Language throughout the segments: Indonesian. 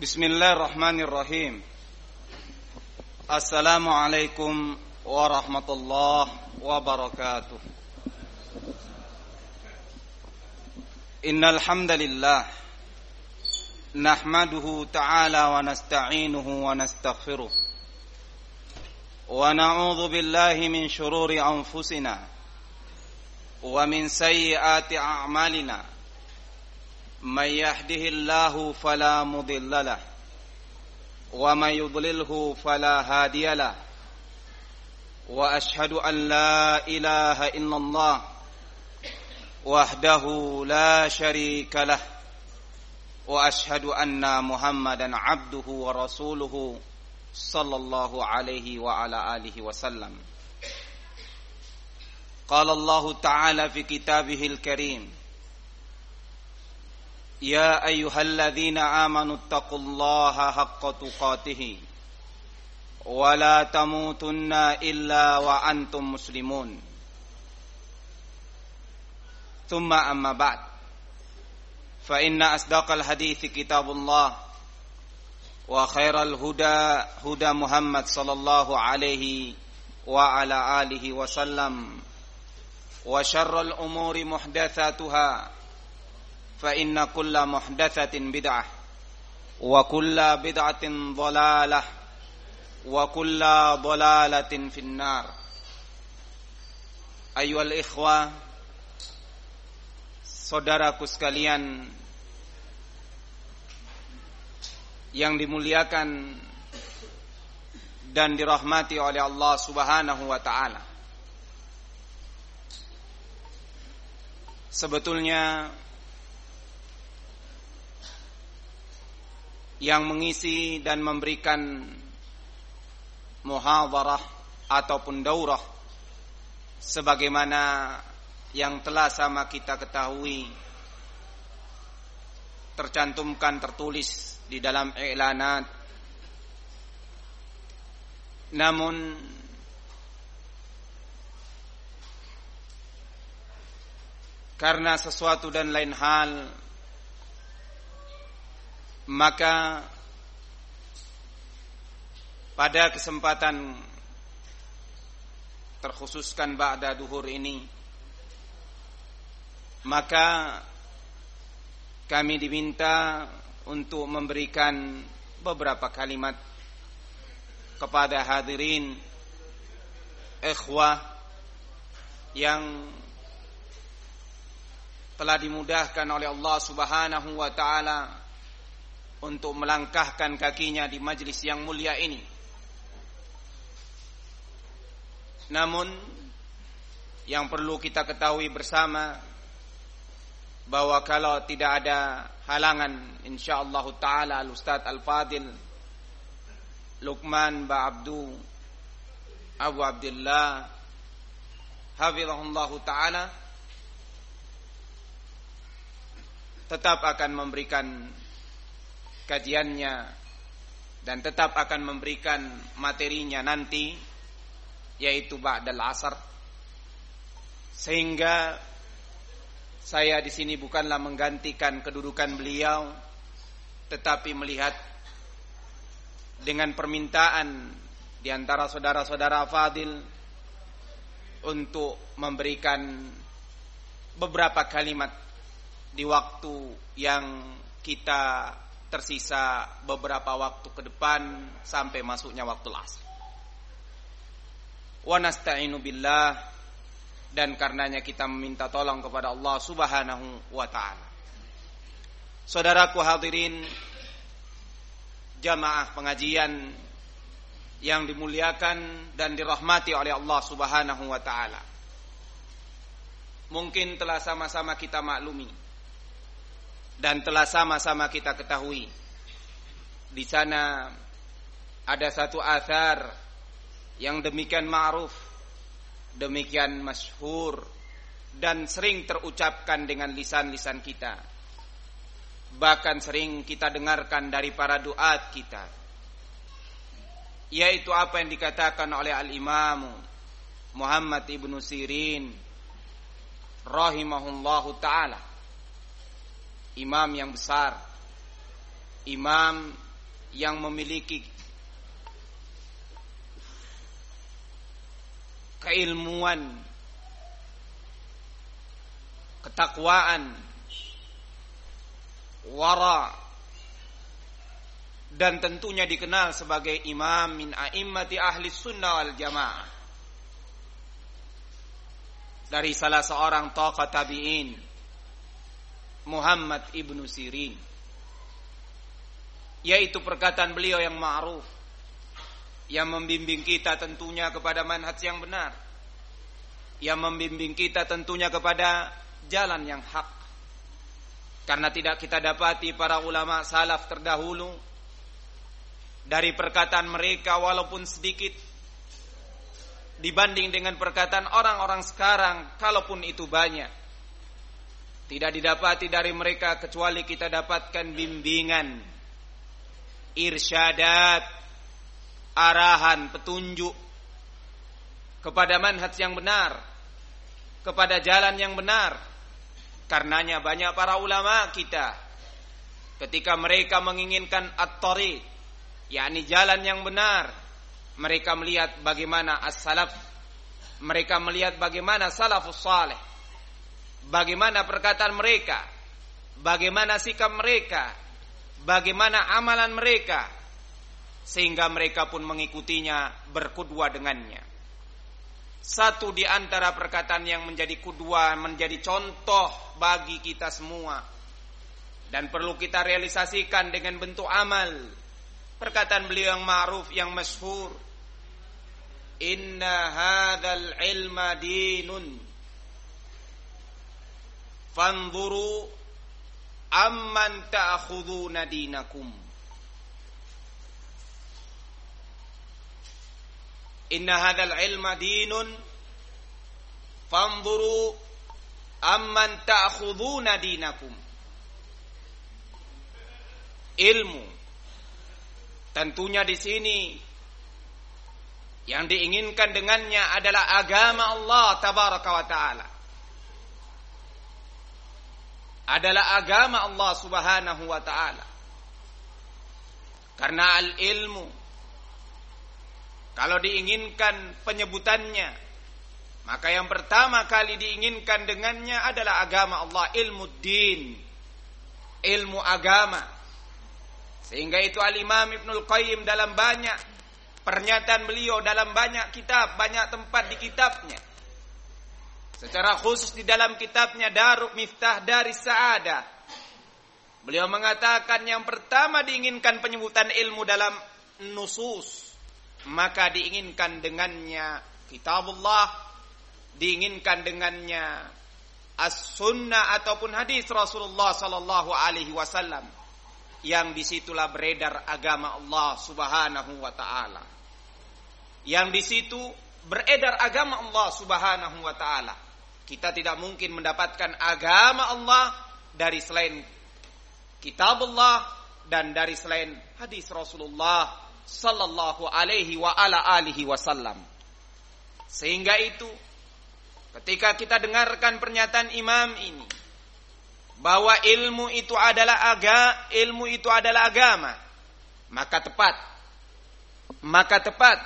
Bismillahirrahmanirrahim. Assalamualaikum warahmatullahi wabarakatuh. Innal hamdalillah nahmaduhu ta'ala wa nasta'inuhu wa nastaghfiruh. Wa na'udzu billahi min shururi anfusina wa min sayyiati a'malina. من يهده الله فلا مضل له ومن يضلله فلا هادي له وأشهد أن لا إله إلا الله وحده لا شريك له وأشهد أن محمدا عبده ورسوله صلى الله عليه وعلى آله وسلم. قال الله تعالى في كتابه الكريم يا ايها الذين امنوا اتقوا الله حق تقاته ولا تموتن الا وانتم مسلمون ثم اما بعد فان اصدق الحديث كتاب الله وخير الهدى هدى محمد صلى الله عليه وعلى اله وسلم وشر الامور محدثاتها فإن كل محدثة بدعة وكل بدعة ضلالة وكل ضلالة في النار أيها الإخوة Saudaraku sekalian yang dimuliakan dan dirahmati oleh Allah Subhanahu wa taala. Sebetulnya yang mengisi dan memberikan muhadharah ataupun daurah sebagaimana yang telah sama kita ketahui tercantumkan tertulis di dalam iklanat namun karena sesuatu dan lain hal maka pada kesempatan terkhususkan ba'da duhur ini maka kami diminta untuk memberikan beberapa kalimat kepada hadirin ikhwah yang telah dimudahkan oleh Allah Subhanahu wa taala untuk melangkahkan kakinya di majlis yang mulia ini. Namun yang perlu kita ketahui bersama bahwa kalau tidak ada halangan insyaallah taala al Ustaz Al Fadil Luqman Ba Abdu Abu Abdullah hafizahullah taala tetap akan memberikan kajiannya dan tetap akan memberikan materinya nanti yaitu ba'dal asar. Sehingga saya di sini bukanlah menggantikan kedudukan beliau tetapi melihat dengan permintaan di antara saudara-saudara Fadil untuk memberikan beberapa kalimat di waktu yang kita tersisa beberapa waktu ke depan sampai masuknya waktu asar. Wa nasta'inu billah dan karenanya kita meminta tolong kepada Allah Subhanahu wa taala. Saudaraku hadirin jamaah pengajian yang dimuliakan dan dirahmati oleh Allah Subhanahu wa taala. Mungkin telah sama-sama kita maklumi dan telah sama-sama kita ketahui. Di sana ada satu athar yang demikian ma'ruf demikian masyhur dan sering terucapkan dengan lisan-lisan kita. Bahkan sering kita dengarkan dari para duat kita. Yaitu apa yang dikatakan oleh al-Imam Muhammad ibnu Sirin rahimahullahu taala imam yang besar, imam yang memiliki keilmuan, ketakwaan, wara dan tentunya dikenal sebagai imam min a'immati ahli sunnah wal jamaah. Dari salah seorang tokoh tabi'in Muhammad ibnu Sirin. Yaitu perkataan beliau yang ma'ruf. Yang membimbing kita tentunya kepada manhaj yang benar. Yang membimbing kita tentunya kepada jalan yang hak. Karena tidak kita dapati para ulama salaf terdahulu. Dari perkataan mereka walaupun sedikit. Dibanding dengan perkataan orang-orang sekarang kalaupun itu banyak tidak didapati dari mereka kecuali kita dapatkan bimbingan irsyadat arahan, petunjuk kepada manhaj yang benar, kepada jalan yang benar. Karenanya banyak para ulama kita ketika mereka menginginkan at-tariq, yakni jalan yang benar, mereka melihat bagaimana as-salaf, mereka melihat bagaimana salafus saleh, bagaimana perkataan mereka, bagaimana sikap mereka, bagaimana amalan mereka, sehingga mereka pun mengikutinya berkudua dengannya. Satu di antara perkataan yang menjadi kudua, menjadi contoh bagi kita semua dan perlu kita realisasikan dengan bentuk amal. Perkataan beliau yang ma'ruf yang masyhur. Inna hadzal ilma dinun. Fanzuru amman ta'khuduna dinakum. inna hadzal ilma dinun. Fanzuru amman ta'khuduna dinakum. Ilmu. Tentunya di sini yang diinginkan dengannya adalah agama Allah tabaraka wa taala adalah agama Allah subhanahu wa taala karena al ilmu kalau diinginkan penyebutannya, maka yang pertama kali diinginkan dengannya adalah agama Allah, ilmu din, ilmu agama. Sehingga itu Al-Imam Ibnul Qayyim dalam banyak pernyataan beliau dalam banyak kitab, banyak tempat di kitabnya. Secara khusus di dalam kitabnya Darul Miftah dari Sa'adah. Beliau mengatakan yang pertama diinginkan penyebutan ilmu dalam nusus maka diinginkan dengannya kitabullah diinginkan dengannya as-sunnah ataupun hadis Rasulullah sallallahu alaihi wasallam yang di situlah beredar agama Allah subhanahu wa taala yang di situ beredar agama Allah subhanahu wa taala kita tidak mungkin mendapatkan agama Allah dari selain kitabullah dan dari selain hadis Rasulullah sallallahu alaihi wa ala alihi wasallam. Sehingga itu ketika kita dengarkan pernyataan imam ini bahwa ilmu itu adalah aga, ilmu itu adalah agama, maka tepat. Maka tepat.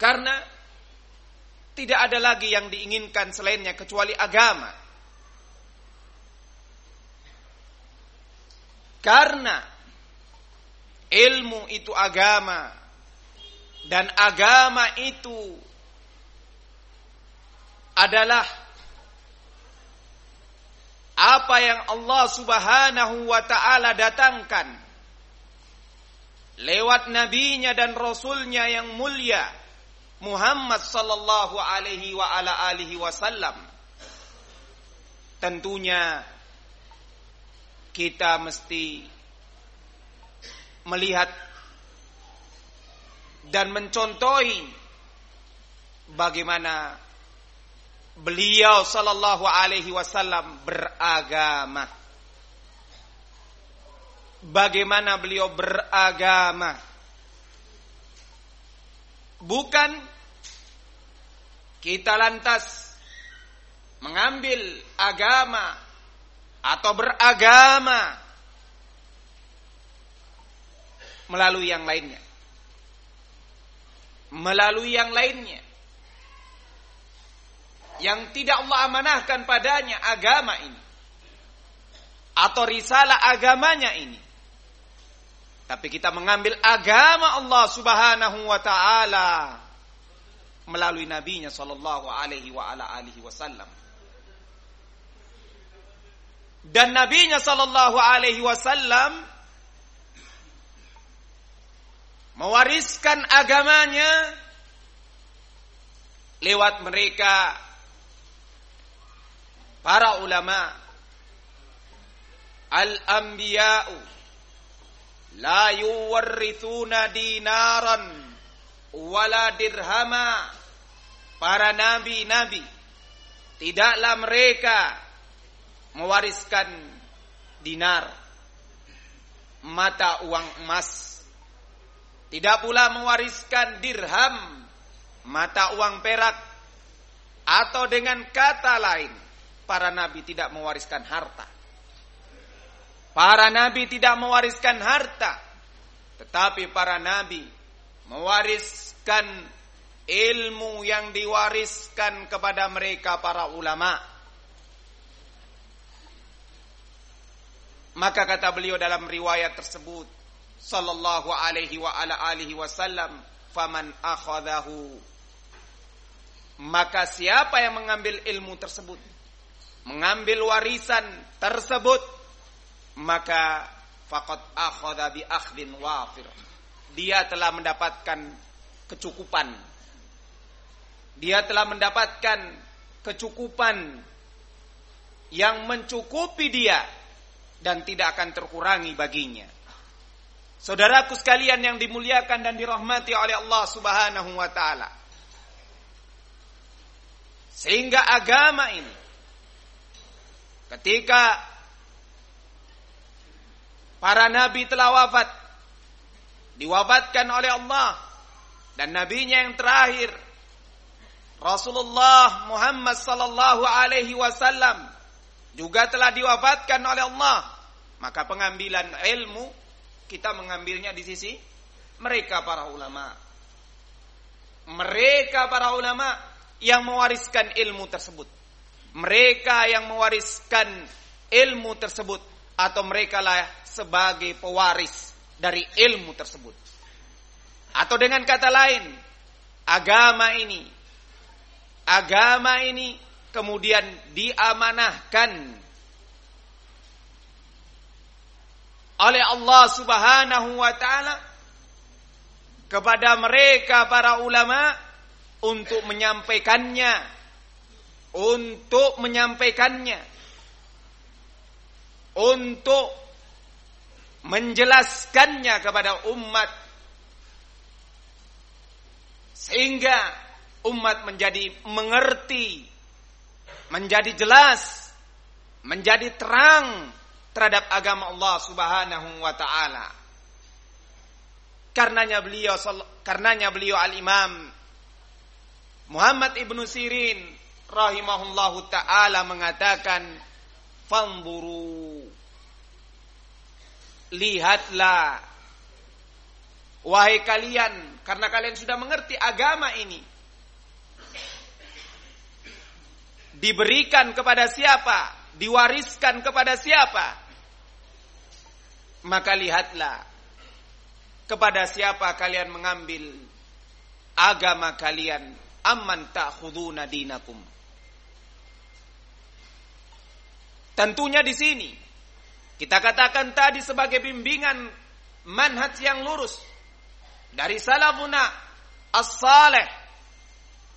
Karena tidak ada lagi yang diinginkan selainnya kecuali agama. Karena ilmu itu agama dan agama itu adalah apa yang Allah Subhanahu wa taala datangkan lewat nabinya dan rasulnya yang mulia Muhammad sallallahu alaihi wa ala alihi wasallam tentunya kita mesti melihat dan mencontohi bagaimana beliau sallallahu alaihi wasallam beragama. Bagaimana beliau beragama. Bukan kita lantas mengambil agama atau beragama melalui yang lainnya. Melalui yang lainnya. Yang tidak Allah amanahkan padanya agama ini. Atau risalah agamanya ini. Tapi kita mengambil agama Allah subhanahu wa ta'ala. Melalui nabinya sallallahu alaihi wa ala alihi wasallam. Dan nabinya sallallahu alaihi wasallam mewariskan agamanya lewat mereka para ulama al-anbiya'u la yuwarrithuna dinaran wala dirhama. Para nabi-nabi. Tidaklah mereka mewariskan dinar mata uang emas. Tidak pula mewariskan dirham, mata uang perak, atau dengan kata lain, para nabi tidak mewariskan harta. Para nabi tidak mewariskan harta, tetapi para nabi mewariskan ilmu yang diwariskan kepada mereka para ulama. Maka kata beliau dalam riwayat tersebut, sallallahu alaihi wa ala alihi wasallam faman akhadahu maka siapa yang mengambil ilmu tersebut mengambil warisan tersebut maka faqad akhadha bi akhdin wafir dia telah mendapatkan kecukupan dia telah mendapatkan kecukupan yang mencukupi dia dan tidak akan terkurangi baginya Saudaraku sekalian yang dimuliakan dan dirahmati oleh Allah Subhanahu wa taala. Sehingga agama ini ketika para nabi telah wafat diwafatkan oleh Allah. Dan nabinya yang terakhir. Rasulullah Muhammad sallallahu alaihi wasallam juga telah diwafatkan oleh Allah. Maka pengambilan ilmu kita mengambilnya di sisi mereka para ulama. Mereka para ulama yang mewariskan ilmu tersebut. Mereka yang mewariskan ilmu tersebut. Atau mereka lah sebagai pewaris dari ilmu tersebut. Atau dengan kata lain, agama ini agama ini kemudian diamanahkan oleh Allah Subhanahu wa taala kepada mereka para ulama untuk menyampaikannya untuk menyampaikannya untuk menjelaskannya kepada umat sehingga umat menjadi mengerti menjadi jelas menjadi terang terhadap agama Allah Subhanahu wa taala. Karenanya beliau karenanya beliau al-Imam Muhammad Ibnu Sirin rahimahullahu taala mengatakan fanzuru lihatlah. Wahai kalian karena kalian sudah mengerti agama ini diberikan kepada siapa? Diwariskan kepada siapa? Maka lihatlah kepada siapa kalian mengambil agama kalian? Amman ta'khuduna dinakum. Tentunya di sini kita katakan tadi sebagai bimbingan manhaj yang lurus dari salafuna as-saleh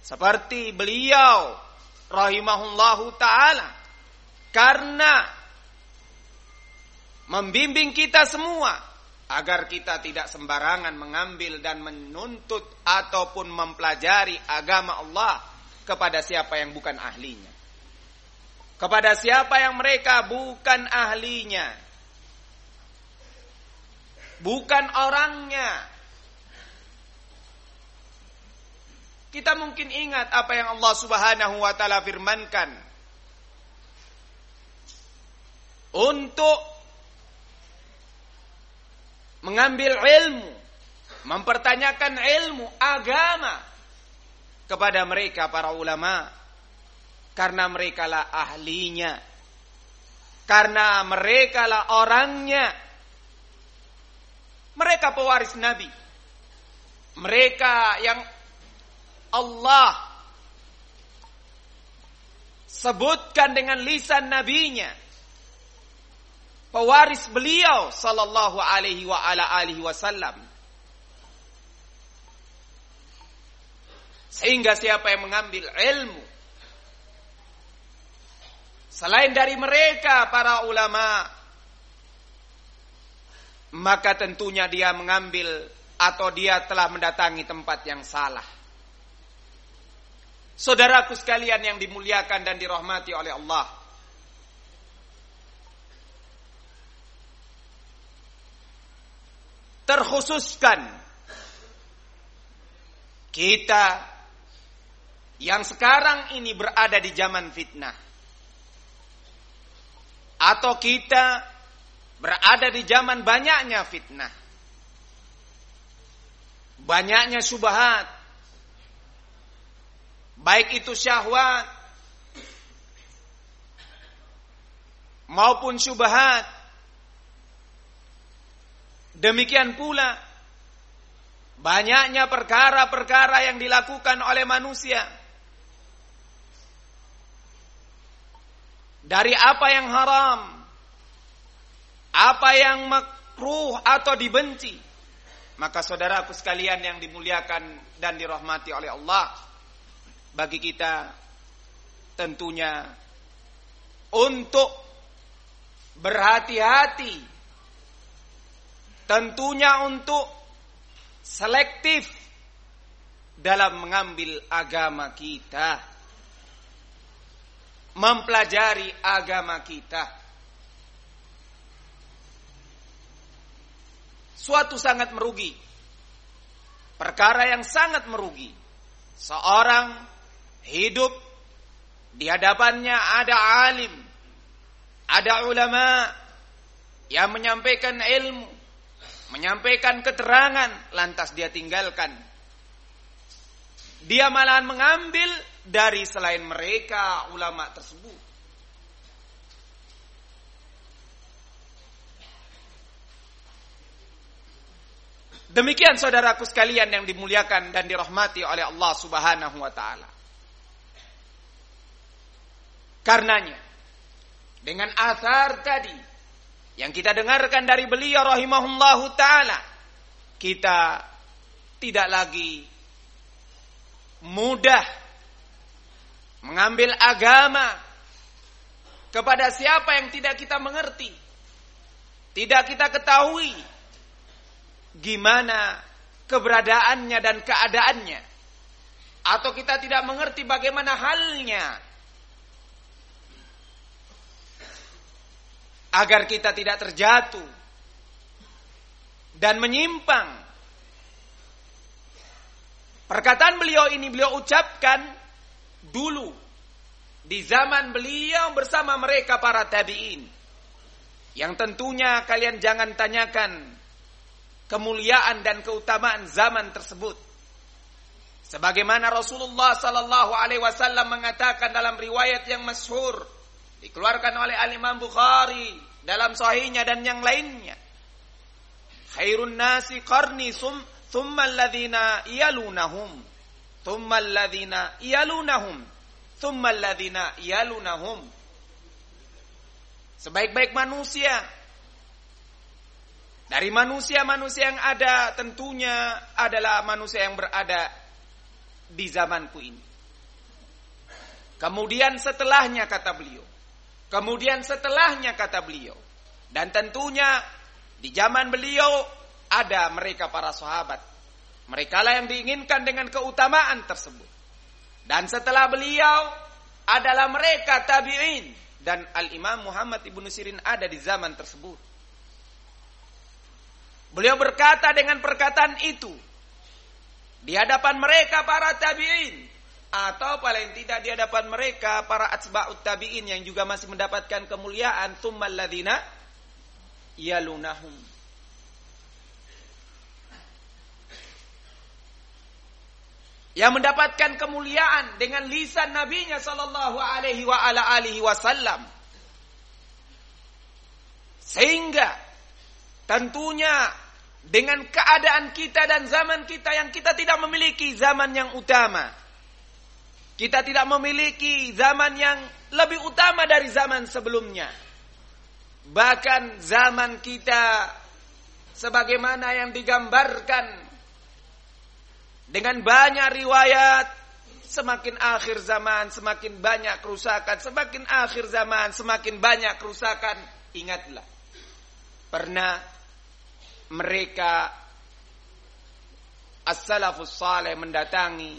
seperti beliau rahimahullahu taala karena membimbing kita semua agar kita tidak sembarangan mengambil dan menuntut ataupun mempelajari agama Allah kepada siapa yang bukan ahlinya. Kepada siapa yang mereka bukan ahlinya. Bukan orangnya. Kita mungkin ingat apa yang Allah Subhanahu wa taala firmankan untuk mengambil ilmu, mempertanyakan ilmu agama kepada mereka para ulama karena mereka lah ahlinya. Karena mereka lah orangnya. Mereka pewaris nabi. Mereka yang Allah sebutkan dengan lisan nabinya. Pewaris beliau sallallahu alaihi wa ala alihi wasallam. Sehingga siapa yang mengambil ilmu selain dari mereka para ulama maka tentunya dia mengambil atau dia telah mendatangi tempat yang salah Saudaraku sekalian yang dimuliakan dan dirahmati oleh Allah. Terkhususkan kita yang sekarang ini berada di zaman fitnah. Atau kita berada di zaman banyaknya fitnah. Banyaknya subahat baik itu syahwat maupun syubhat. Demikian pula banyaknya perkara-perkara yang dilakukan oleh manusia dari apa yang haram apa yang makruh atau dibenci maka saudaraku sekalian yang dimuliakan dan dirahmati oleh Allah bagi kita tentunya untuk berhati-hati tentunya untuk selektif dalam mengambil agama kita mempelajari agama kita. Suatu sangat merugi. Perkara yang sangat merugi. Seorang hidup di hadapannya ada alim, ada ulama yang menyampaikan ilmu, menyampaikan keterangan, lantas dia tinggalkan. Dia malahan mengambil dari selain mereka ulama tersebut. Demikian saudaraku sekalian yang dimuliakan dan dirahmati oleh Allah Subhanahu wa taala. Karenanya, dengan asar tadi yang kita dengarkan dari beliau rahimahullahu taala, kita tidak lagi mudah mengambil agama kepada siapa yang tidak kita mengerti, tidak kita ketahui gimana keberadaannya dan keadaannya, atau kita tidak mengerti bagaimana halnya agar kita tidak terjatuh dan menyimpang. Perkataan beliau ini beliau ucapkan dulu di zaman beliau bersama mereka para tabi'in. Yang tentunya kalian jangan tanyakan kemuliaan dan keutamaan zaman tersebut. Sebagaimana Rasulullah sallallahu alaihi wasallam mengatakan dalam riwayat yang masyhur dikeluarkan oleh Al Imam Bukhari dalam sahihnya dan yang lainnya. Khairun nasi qarni sum alladhina yalunahum thumma alladhina yalunahum thumma yalunahum Sebaik-baik manusia dari manusia-manusia yang ada tentunya adalah manusia yang berada di zamanku ini. Kemudian setelahnya kata beliau, Kemudian setelahnya kata beliau. Dan tentunya di zaman beliau ada mereka para sahabat. Mereka lah yang diinginkan dengan keutamaan tersebut. Dan setelah beliau adalah mereka tabi'in. Dan Al-Imam Muhammad Ibn Sirin ada di zaman tersebut. Beliau berkata dengan perkataan itu. Di hadapan mereka para tabi'in atau paling tidak di hadapan mereka para atsba'ut tabi'in yang juga masih mendapatkan kemuliaan tsummal ladzina yalunahum yang mendapatkan kemuliaan dengan lisan nabinya sallallahu alaihi wa ala alihi wasallam. Sehingga tentunya dengan keadaan kita dan zaman kita yang kita tidak memiliki zaman yang utama. Kita tidak memiliki zaman yang lebih utama dari zaman sebelumnya. Bahkan zaman kita sebagaimana yang digambarkan dengan banyak riwayat semakin akhir zaman semakin banyak kerusakan, semakin akhir zaman semakin banyak kerusakan. Ingatlah. Pernah mereka as-salafus saleh mendatangi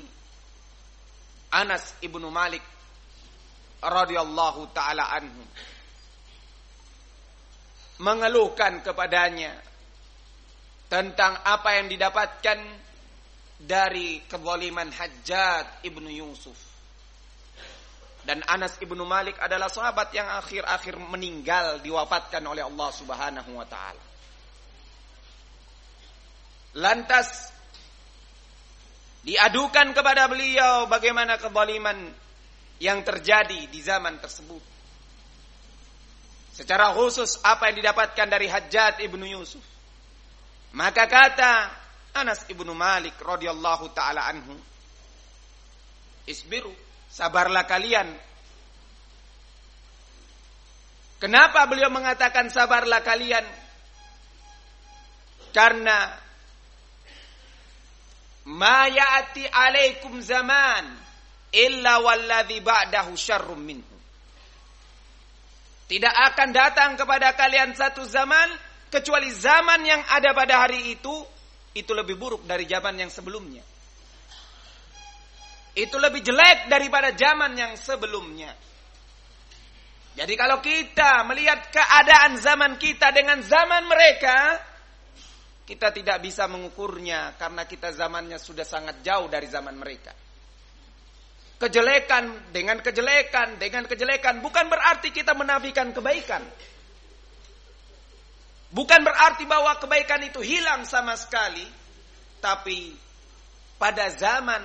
Anas ibnu Malik radhiyallahu taala anhu mengeluhkan kepadanya tentang apa yang didapatkan dari kezaliman Hajjat ibnu Yusuf. Dan Anas ibnu Malik adalah sahabat yang akhir-akhir meninggal diwafatkan oleh Allah Subhanahu wa taala. Lantas diadukan kepada beliau bagaimana kezaliman yang terjadi di zaman tersebut. Secara khusus apa yang didapatkan dari Hajjat ibnu Yusuf. Maka kata Anas ibnu Malik radhiyallahu taala anhu, isbiru, sabarlah kalian. Kenapa beliau mengatakan sabarlah kalian? Karena ma alaikum zaman illa walladhi ba'dahu syarrum minhu. Tidak akan datang kepada kalian satu zaman kecuali zaman yang ada pada hari itu itu lebih buruk dari zaman yang sebelumnya. Itu lebih jelek daripada zaman yang sebelumnya. Jadi kalau kita melihat keadaan zaman kita dengan zaman mereka, kita tidak bisa mengukurnya karena kita zamannya sudah sangat jauh dari zaman mereka. Kejelekan dengan kejelekan dengan kejelekan bukan berarti kita menafikan kebaikan. Bukan berarti bahwa kebaikan itu hilang sama sekali, tapi pada zaman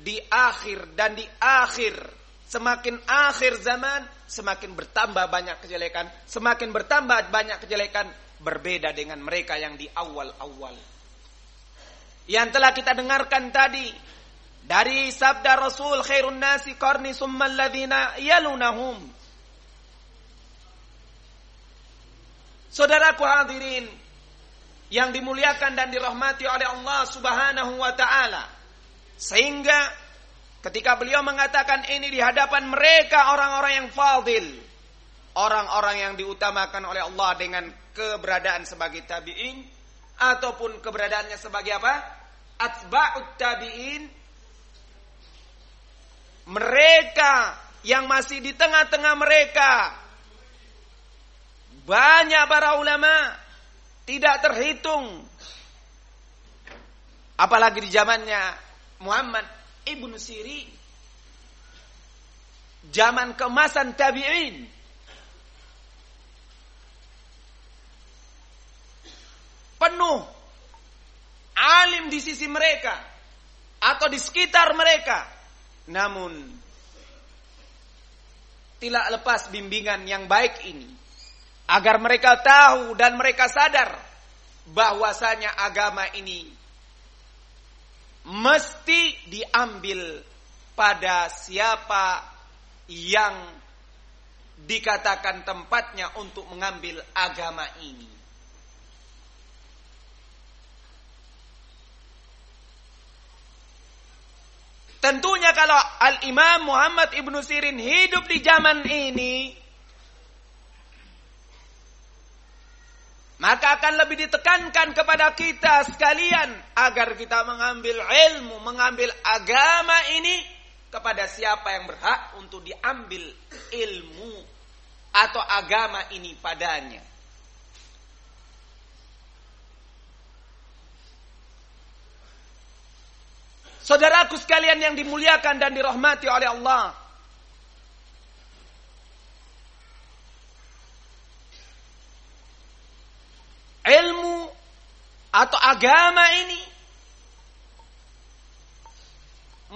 di akhir dan di akhir semakin akhir zaman semakin bertambah banyak kejelekan, semakin bertambah banyak kejelekan berbeda dengan mereka yang di awal-awal. Yang telah kita dengarkan tadi dari sabda Rasul khairun nasi qarni summal ladzina yalunahum Saudaraku hadirin yang dimuliakan dan dirahmati oleh Allah Subhanahu wa taala. Sehingga ketika beliau mengatakan ini di hadapan mereka orang-orang yang fadil, orang-orang yang diutamakan oleh Allah dengan keberadaan sebagai tabi'in ataupun keberadaannya sebagai apa? Atba'ut tabi'in mereka yang masih di tengah-tengah mereka banyak para ulama tidak terhitung. Apalagi di zamannya Muhammad ibnu Siri. Zaman kemasan tabi'in. Penuh alim di sisi mereka atau di sekitar mereka. Namun tidak lepas bimbingan yang baik ini agar mereka tahu dan mereka sadar bahwasanya agama ini mesti diambil pada siapa yang dikatakan tempatnya untuk mengambil agama ini. Tentunya kalau Al-Imam Muhammad Ibnu Sirin hidup di zaman ini, Maka akan lebih ditekankan kepada kita sekalian agar kita mengambil ilmu, mengambil agama ini kepada siapa yang berhak untuk diambil ilmu atau agama ini padanya. Saudaraku sekalian yang dimuliakan dan dirahmati oleh Allah. ilmu atau agama ini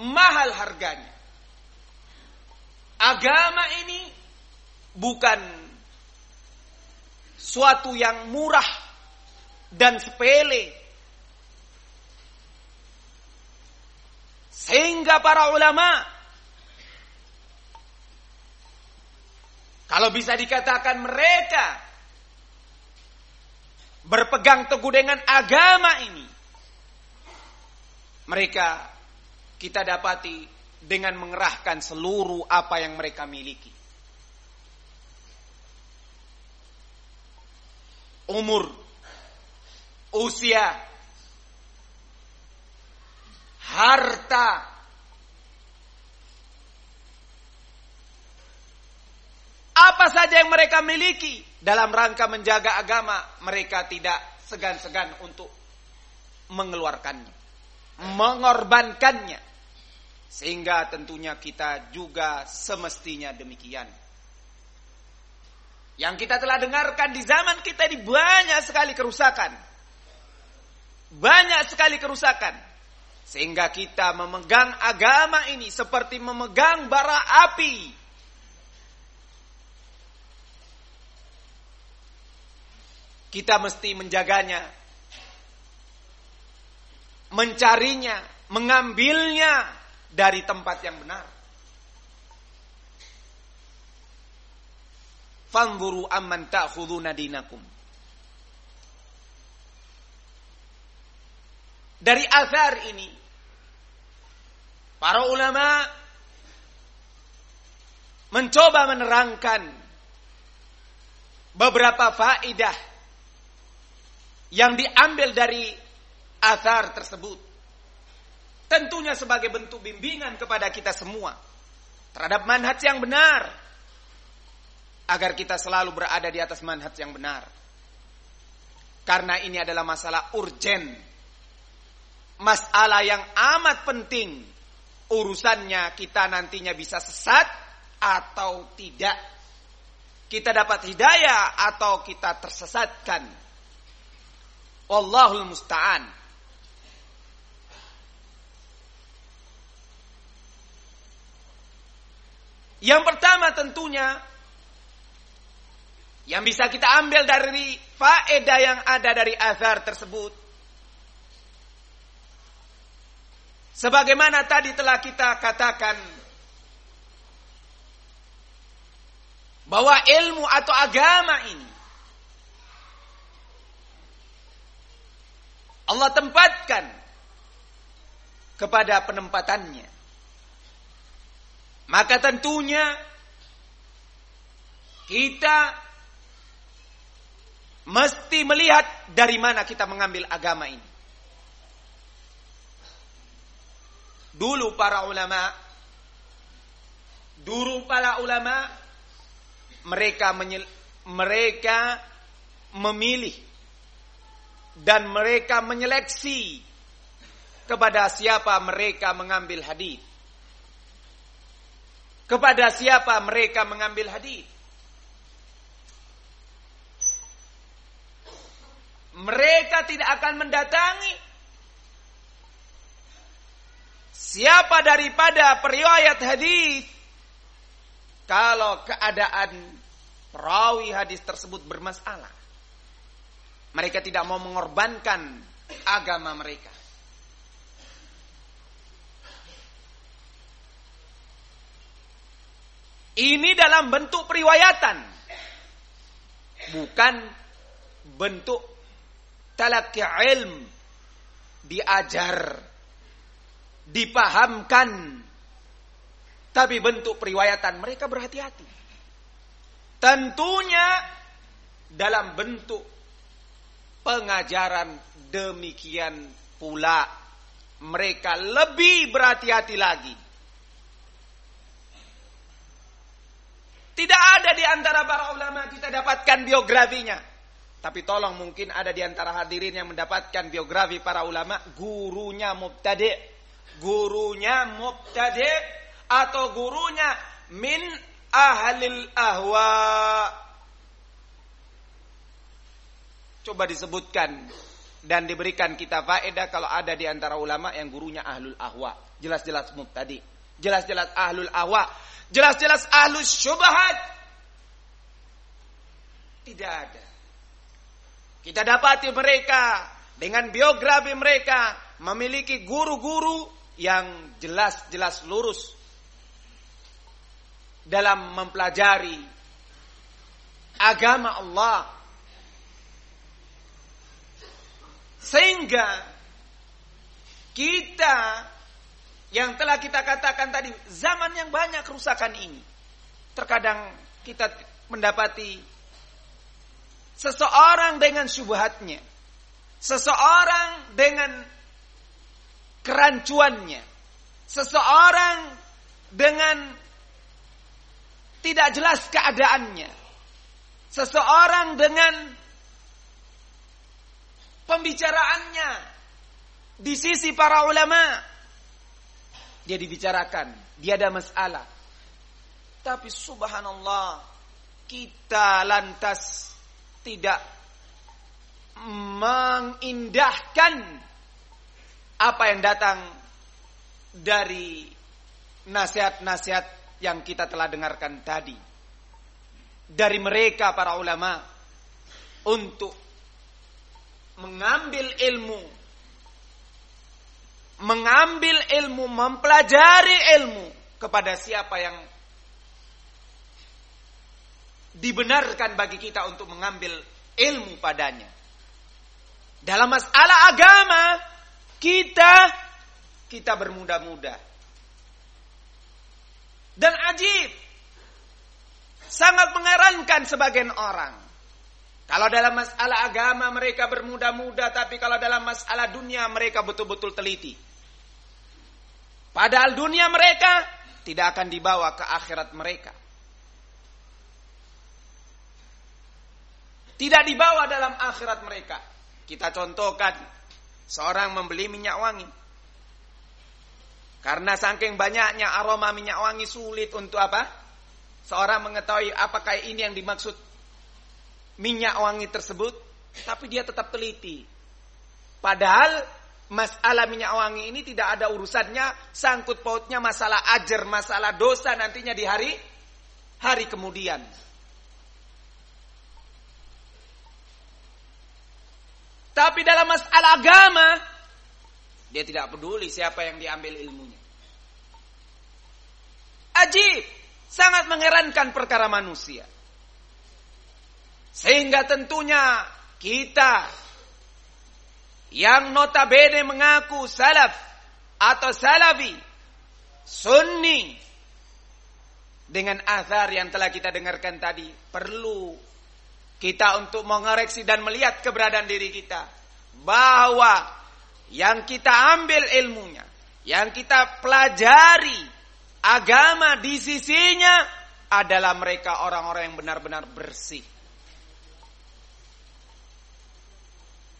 mahal harganya. Agama ini bukan suatu yang murah dan sepele. Sehingga para ulama kalau bisa dikatakan mereka berpegang teguh dengan agama ini. Mereka kita dapati dengan mengerahkan seluruh apa yang mereka miliki. Umur, usia, harta, apa saja yang mereka miliki dalam rangka menjaga agama, mereka tidak segan-segan untuk mengeluarkannya, mengorbankannya. Sehingga tentunya kita juga semestinya demikian. Yang kita telah dengarkan di zaman kita ini banyak sekali kerusakan. Banyak sekali kerusakan. Sehingga kita memegang agama ini seperti memegang bara api. Kita mesti menjaganya. Mencarinya, mengambilnya dari tempat yang benar. Fanzuru amman ta'khuduna dinakum. Dari azhar ini para ulama mencoba menerangkan beberapa faidah yang diambil dari azhar tersebut. Tentunya sebagai bentuk bimbingan kepada kita semua terhadap manhaj yang benar agar kita selalu berada di atas manhaj yang benar. Karena ini adalah masalah urgen. Masalah yang amat penting. Urusannya kita nantinya bisa sesat atau tidak. Kita dapat hidayah atau kita tersesatkan. Wallahul musta'an. Yang pertama tentunya yang bisa kita ambil dari faedah yang ada dari azhar tersebut. Sebagaimana tadi telah kita katakan bahwa ilmu atau agama ini Allah tempatkan kepada penempatannya. Maka tentunya kita Mesti melihat dari mana kita mengambil agama ini. Dulu para ulama, dulu para ulama, mereka menyel, mereka memilih dan mereka menyeleksi kepada siapa mereka mengambil hadis. Kepada siapa mereka mengambil hadis. mereka tidak akan mendatangi siapa daripada periwayat hadis kalau keadaan perawi hadis tersebut bermasalah. Mereka tidak mau mengorbankan agama mereka. Ini dalam bentuk periwayatan. Bukan bentuk talaki ilm diajar dipahamkan tapi bentuk periwayatan mereka berhati-hati tentunya dalam bentuk pengajaran demikian pula mereka lebih berhati-hati lagi. Tidak ada di antara para ulama kita dapatkan biografinya. Tapi tolong mungkin ada di antara hadirin yang mendapatkan biografi para ulama gurunya mubtadi, gurunya mubtadi atau gurunya min ahlil ahwa. Coba disebutkan dan diberikan kita faedah kalau ada di antara ulama yang gurunya ahlul ahwa. jelas-jelas mubtadi, jelas-jelas ahlul awa, jelas-jelas ahlus syubhat. Tidak ada. Kita dapati mereka dengan biografi mereka memiliki guru-guru yang jelas-jelas lurus dalam mempelajari agama Allah. Sehingga kita yang telah kita katakan tadi, zaman yang banyak kerusakan ini. Terkadang kita mendapati seseorang dengan syubhatnya, seseorang dengan kerancuannya, seseorang dengan tidak jelas keadaannya, seseorang dengan pembicaraannya di sisi para ulama dia dibicarakan, dia ada masalah. Tapi subhanallah, kita lantas tidak mengindahkan apa yang datang dari nasihat-nasihat yang kita telah dengarkan tadi dari mereka para ulama untuk mengambil ilmu mengambil ilmu mempelajari ilmu kepada siapa yang dibenarkan bagi kita untuk mengambil ilmu padanya. Dalam masalah agama, kita kita bermuda-muda. Dan ajib, sangat mengerankan sebagian orang. Kalau dalam masalah agama mereka bermuda-muda, tapi kalau dalam masalah dunia mereka betul-betul teliti. Padahal dunia mereka tidak akan dibawa ke akhirat mereka. Tidak dibawa dalam akhirat mereka. Kita contohkan seorang membeli minyak wangi. Karena saking banyaknya aroma minyak wangi sulit untuk apa? Seorang mengetahui apakah ini yang dimaksud minyak wangi tersebut, tapi dia tetap teliti. Padahal masalah minyak wangi ini tidak ada urusannya sangkut pautnya masalah ajar, masalah dosa nantinya di hari hari kemudian. Tapi dalam masalah agama, dia tidak peduli siapa yang diambil ilmunya. Ajib, sangat mengherankan perkara manusia. Sehingga tentunya kita yang notabene mengaku salaf atau salafi, sunni, dengan azhar yang telah kita dengarkan tadi, perlu kita untuk mengoreksi dan melihat keberadaan diri kita bahwa yang kita ambil ilmunya, yang kita pelajari agama di sisinya adalah mereka orang-orang yang benar-benar bersih.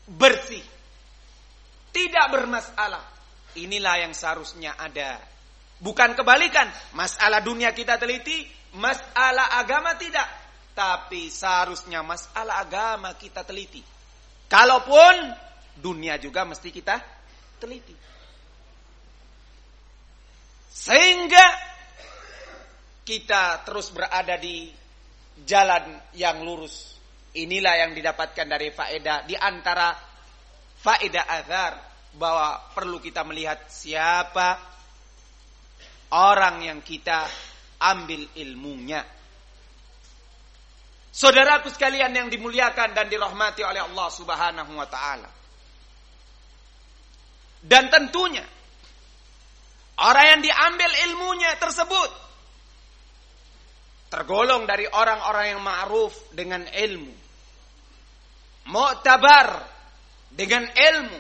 Bersih. Tidak bermasalah. Inilah yang seharusnya ada. Bukan kebalikan. Masalah dunia kita teliti, masalah agama tidak tapi seharusnya masalah agama kita teliti. Kalaupun dunia juga mesti kita teliti. Sehingga kita terus berada di jalan yang lurus. Inilah yang didapatkan dari faedah di antara faedah azhar bahwa perlu kita melihat siapa orang yang kita ambil ilmunya. Saudaraku sekalian yang dimuliakan dan dirahmati oleh Allah Subhanahu wa taala. Dan tentunya orang yang diambil ilmunya tersebut tergolong dari orang-orang yang ma'ruf dengan ilmu. Mu'tabar dengan ilmu.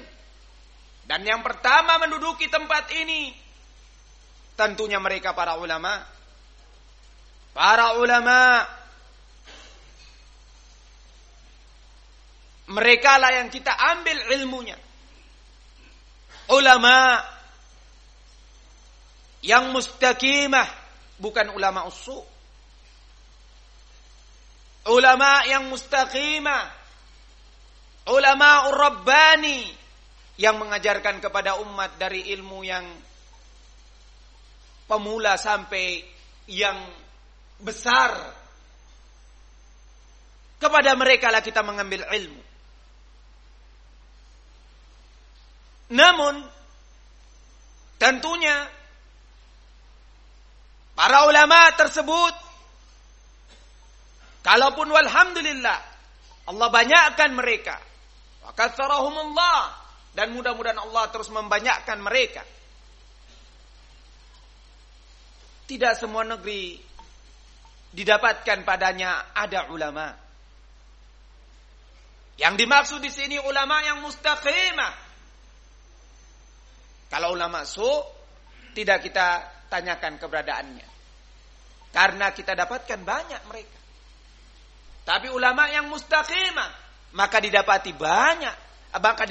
Dan yang pertama menduduki tempat ini tentunya mereka para ulama. Para ulama Mereka lah yang kita ambil ilmunya. Ulama yang mustaqimah bukan ulama usu. Ulama yang mustaqimah. Ulama rabbani yang mengajarkan kepada umat dari ilmu yang pemula sampai yang besar. Kepada mereka lah kita mengambil ilmu. Namun tentunya para ulama tersebut kalaupun walhamdulillah Allah banyakkan mereka Allah dan mudah-mudahan Allah terus membanyakkan mereka tidak semua negeri didapatkan padanya ada ulama yang dimaksud di sini ulama yang mustaqimah kalau ulama su tidak kita tanyakan keberadaannya. Karena kita dapatkan banyak mereka. Tapi ulama yang mustaqimah maka didapati banyak, maka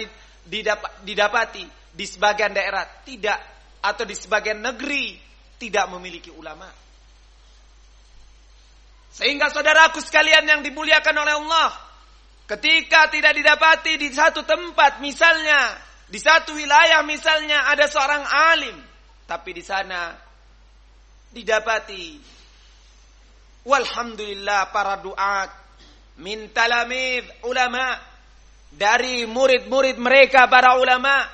didapati di sebagian daerah tidak atau di sebagian negeri tidak memiliki ulama. Sehingga saudaraku sekalian yang dimuliakan oleh Allah, ketika tidak didapati di satu tempat misalnya di satu wilayah misalnya ada seorang alim, tapi di sana didapati walhamdulillah para duat min talamid ulama dari murid-murid mereka para ulama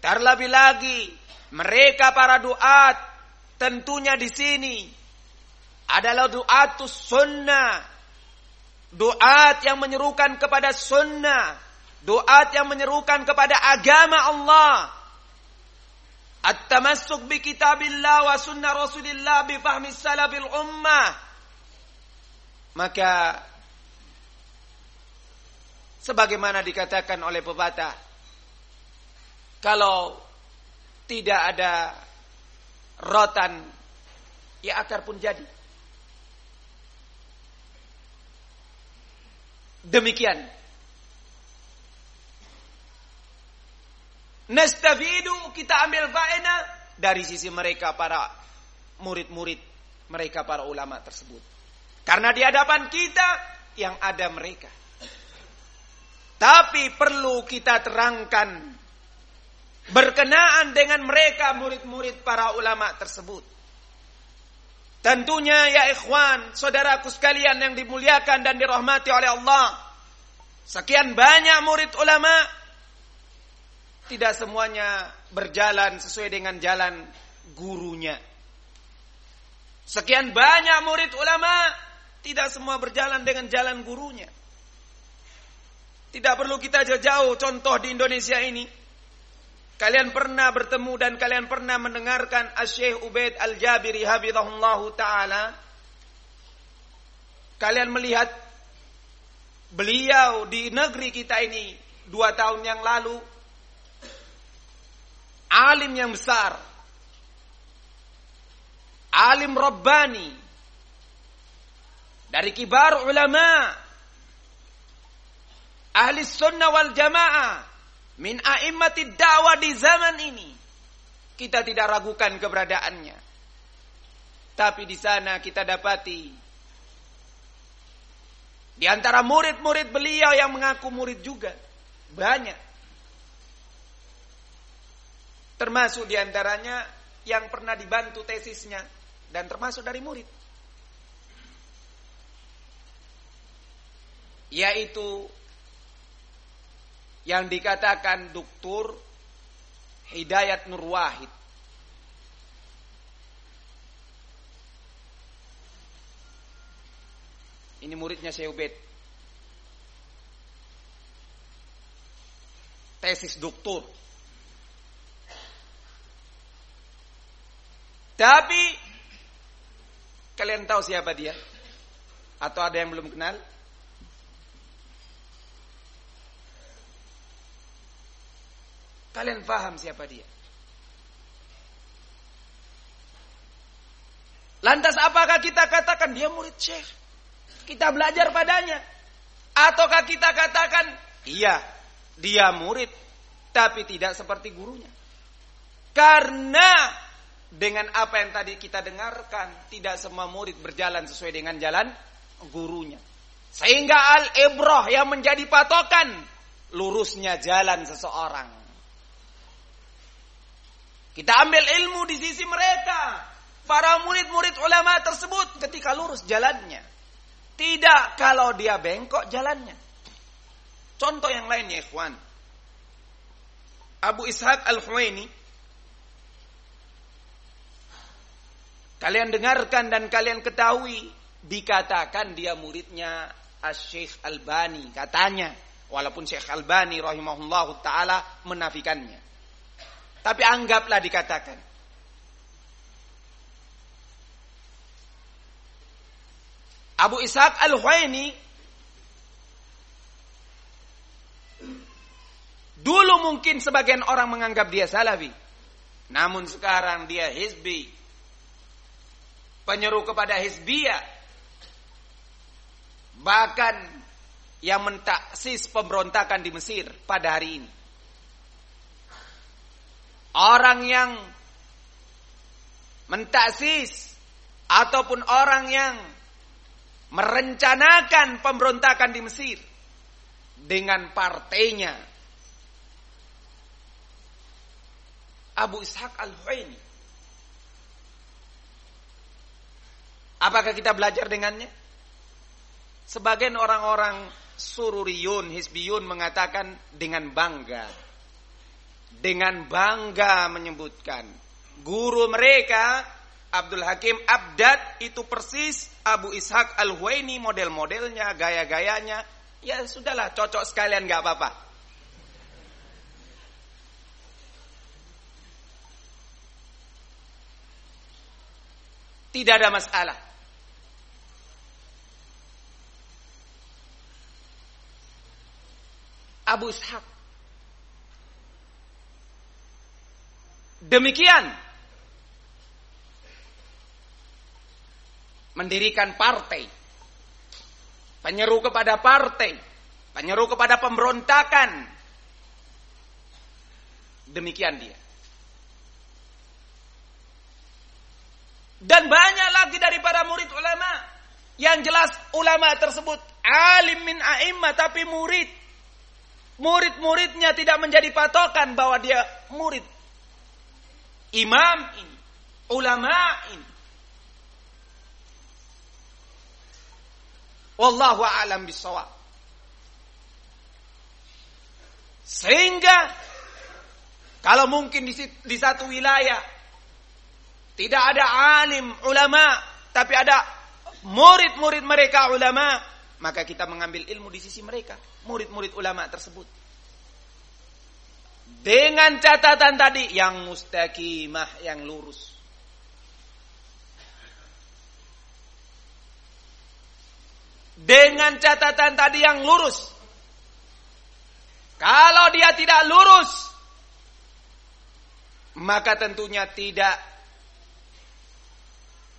terlebih lagi mereka para duat tentunya di sini adalah duatus sunnah duat yang menyerukan kepada sunnah Doa yang menyerukan kepada agama Allah. At-tamassuk bi kitabillah wa sunnah Rasulillah bi fahmi salabil ummah. Maka sebagaimana dikatakan oleh pepatah kalau tidak ada rotan ya akar pun jadi. Demikian Nastafidu kita ambil faedah dari sisi mereka para murid-murid mereka para ulama tersebut. Karena di hadapan kita yang ada mereka. Tapi perlu kita terangkan berkenaan dengan mereka murid-murid para ulama tersebut. Tentunya ya ikhwan, saudaraku sekalian yang dimuliakan dan dirahmati oleh Allah. Sekian banyak murid ulama tidak semuanya berjalan sesuai dengan jalan gurunya. Sekian banyak murid ulama, tidak semua berjalan dengan jalan gurunya. Tidak perlu kita jauh-jauh. Contoh di Indonesia ini. Kalian pernah bertemu dan kalian pernah mendengarkan Asyikh Ubaid Al-Jabiri habibullah taala. Kalian melihat beliau di negeri kita ini dua tahun yang lalu. Alim yang besar, alim Rabbani, dari kibar ulama, ahli sunnah wal jamaah, min a'immati dakwah di zaman ini. Kita tidak ragukan keberadaannya. Tapi di sana kita dapati di antara murid-murid beliau yang mengaku murid juga banyak Termasuk di antaranya yang pernah dibantu tesisnya dan termasuk dari murid. Yaitu yang dikatakan doktor Hidayat Nur Wahid. Ini muridnya Syekh. Tesis doktor Tapi kalian tahu siapa dia? Atau ada yang belum kenal? Kalian paham siapa dia? Lantas apakah kita katakan dia murid syekh? Kita belajar padanya. Ataukah kita katakan, iya, dia murid, tapi tidak seperti gurunya. Karena dengan apa yang tadi kita dengarkan, tidak semua murid berjalan sesuai dengan jalan gurunya. Sehingga al-ibrah yang menjadi patokan lurusnya jalan seseorang. Kita ambil ilmu di sisi mereka. Para murid-murid ulama tersebut ketika lurus jalannya. Tidak kalau dia bengkok jalannya. Contoh yang lain ya ikhwan. Abu Ishaq Al-Huwaini Kalian dengarkan dan kalian ketahui dikatakan dia muridnya Syekh Albani katanya walaupun Syekh Albani rahimahullahu taala menafikannya. Tapi anggaplah dikatakan. Abu Ishaq Al-Huwaini dulu mungkin sebagian orang menganggap dia salafi. Namun sekarang dia hizbi. Penyeru kepada hizbiyah. Bahkan yang mentaksis pemberontakan di Mesir pada hari ini. Orang yang mentaksis ataupun orang yang merencanakan pemberontakan di Mesir dengan partainya Abu Ishaq Al-Huaini. Apakah kita belajar dengannya? Sebagian orang-orang sururiyun, hisbiyun mengatakan dengan bangga dengan bangga menyebutkan guru mereka Abdul Hakim Abdad itu persis Abu Ishaq Al-Huwaini model-modelnya, gaya-gayanya. Ya sudahlah, cocok sekalian nggak apa-apa. Tidak ada masalah. Abu Ishaq Demikian mendirikan partai, penyeru kepada partai, penyeru kepada pemberontakan. Demikian dia. Dan banyak lagi dari para murid ulama. Yang jelas ulama tersebut alim min a'imah tapi murid. Murid-muridnya tidak menjadi patokan bahwa dia murid imam ini, ulama ini. Wallahu a'lam bisawab. Sehingga kalau mungkin di, di satu wilayah tidak ada alim ulama, tapi ada murid-murid mereka ulama, maka kita mengambil ilmu di sisi mereka, murid-murid ulama tersebut. Dengan catatan tadi yang mustaqimah, yang lurus. Dengan catatan tadi yang lurus. Kalau dia tidak lurus, maka tentunya tidak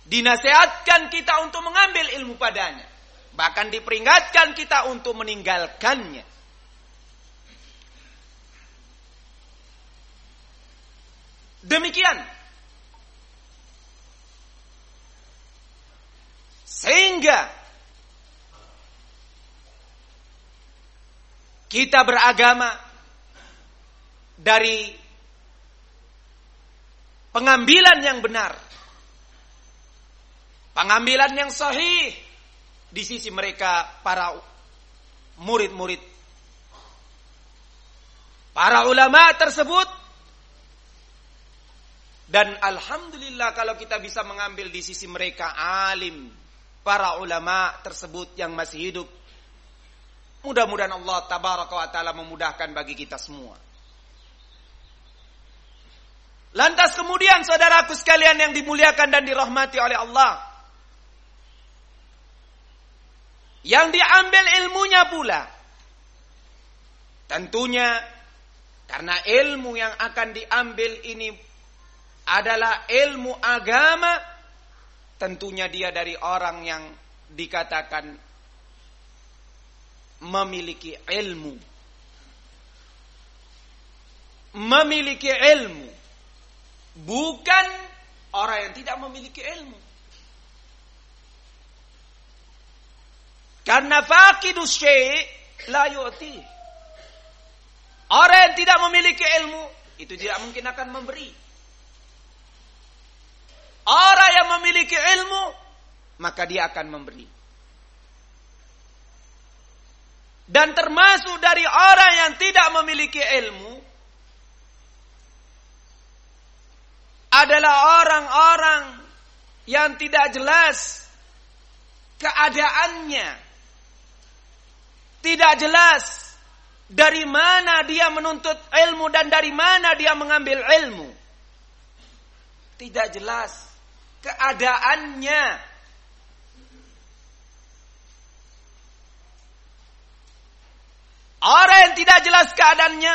dinasehatkan kita untuk mengambil ilmu padanya. Bahkan diperingatkan kita untuk meninggalkannya. Demikian. Sehingga kita beragama dari pengambilan yang benar. Pengambilan yang sahih di sisi mereka para murid-murid. Para ulama tersebut dan alhamdulillah kalau kita bisa mengambil di sisi mereka alim, para ulama tersebut yang masih hidup. Mudah-mudahan Allah tabaraka wa taala memudahkan bagi kita semua. Lantas kemudian saudaraku sekalian yang dimuliakan dan dirahmati oleh Allah. Yang diambil ilmunya pula. Tentunya karena ilmu yang akan diambil ini adalah ilmu agama, tentunya dia dari orang yang dikatakan memiliki ilmu. Memiliki ilmu. Bukan orang yang tidak memiliki ilmu. Karena fakidus syai' la yu'ti. Orang yang tidak memiliki ilmu itu tidak mungkin akan memberi. orang yang memiliki ilmu, maka dia akan memberi. Dan termasuk dari orang yang tidak memiliki ilmu adalah orang-orang yang tidak jelas keadaannya. Tidak jelas dari mana dia menuntut ilmu dan dari mana dia mengambil ilmu. Tidak jelas keadaannya. Orang yang tidak jelas keadaannya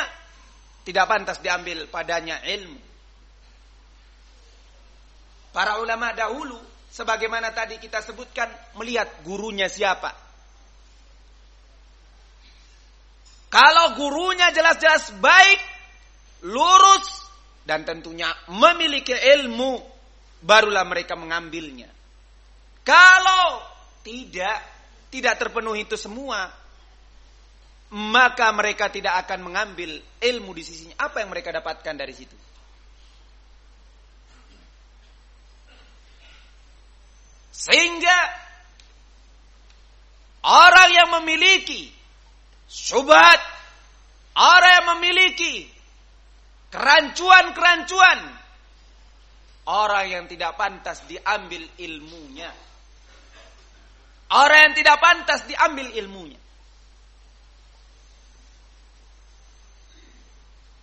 tidak pantas diambil padanya ilmu. Para ulama dahulu sebagaimana tadi kita sebutkan melihat gurunya siapa. Kalau gurunya jelas-jelas baik, lurus dan tentunya memiliki ilmu, barulah mereka mengambilnya. Kalau tidak, tidak terpenuhi itu semua, maka mereka tidak akan mengambil ilmu di sisinya. Apa yang mereka dapatkan dari situ? Sehingga orang yang memiliki syubhat, orang yang memiliki kerancuan-kerancuan, orang yang tidak pantas diambil ilmunya. Orang yang tidak pantas diambil ilmunya.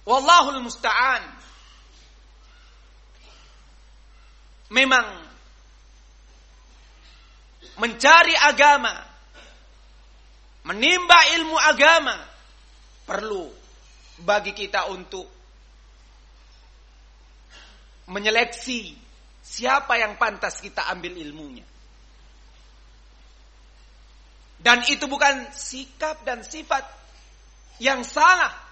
Wallahul musta'an. Memang mencari agama, menimba ilmu agama perlu bagi kita untuk menyeleksi siapa yang pantas kita ambil ilmunya. Dan itu bukan sikap dan sifat yang salah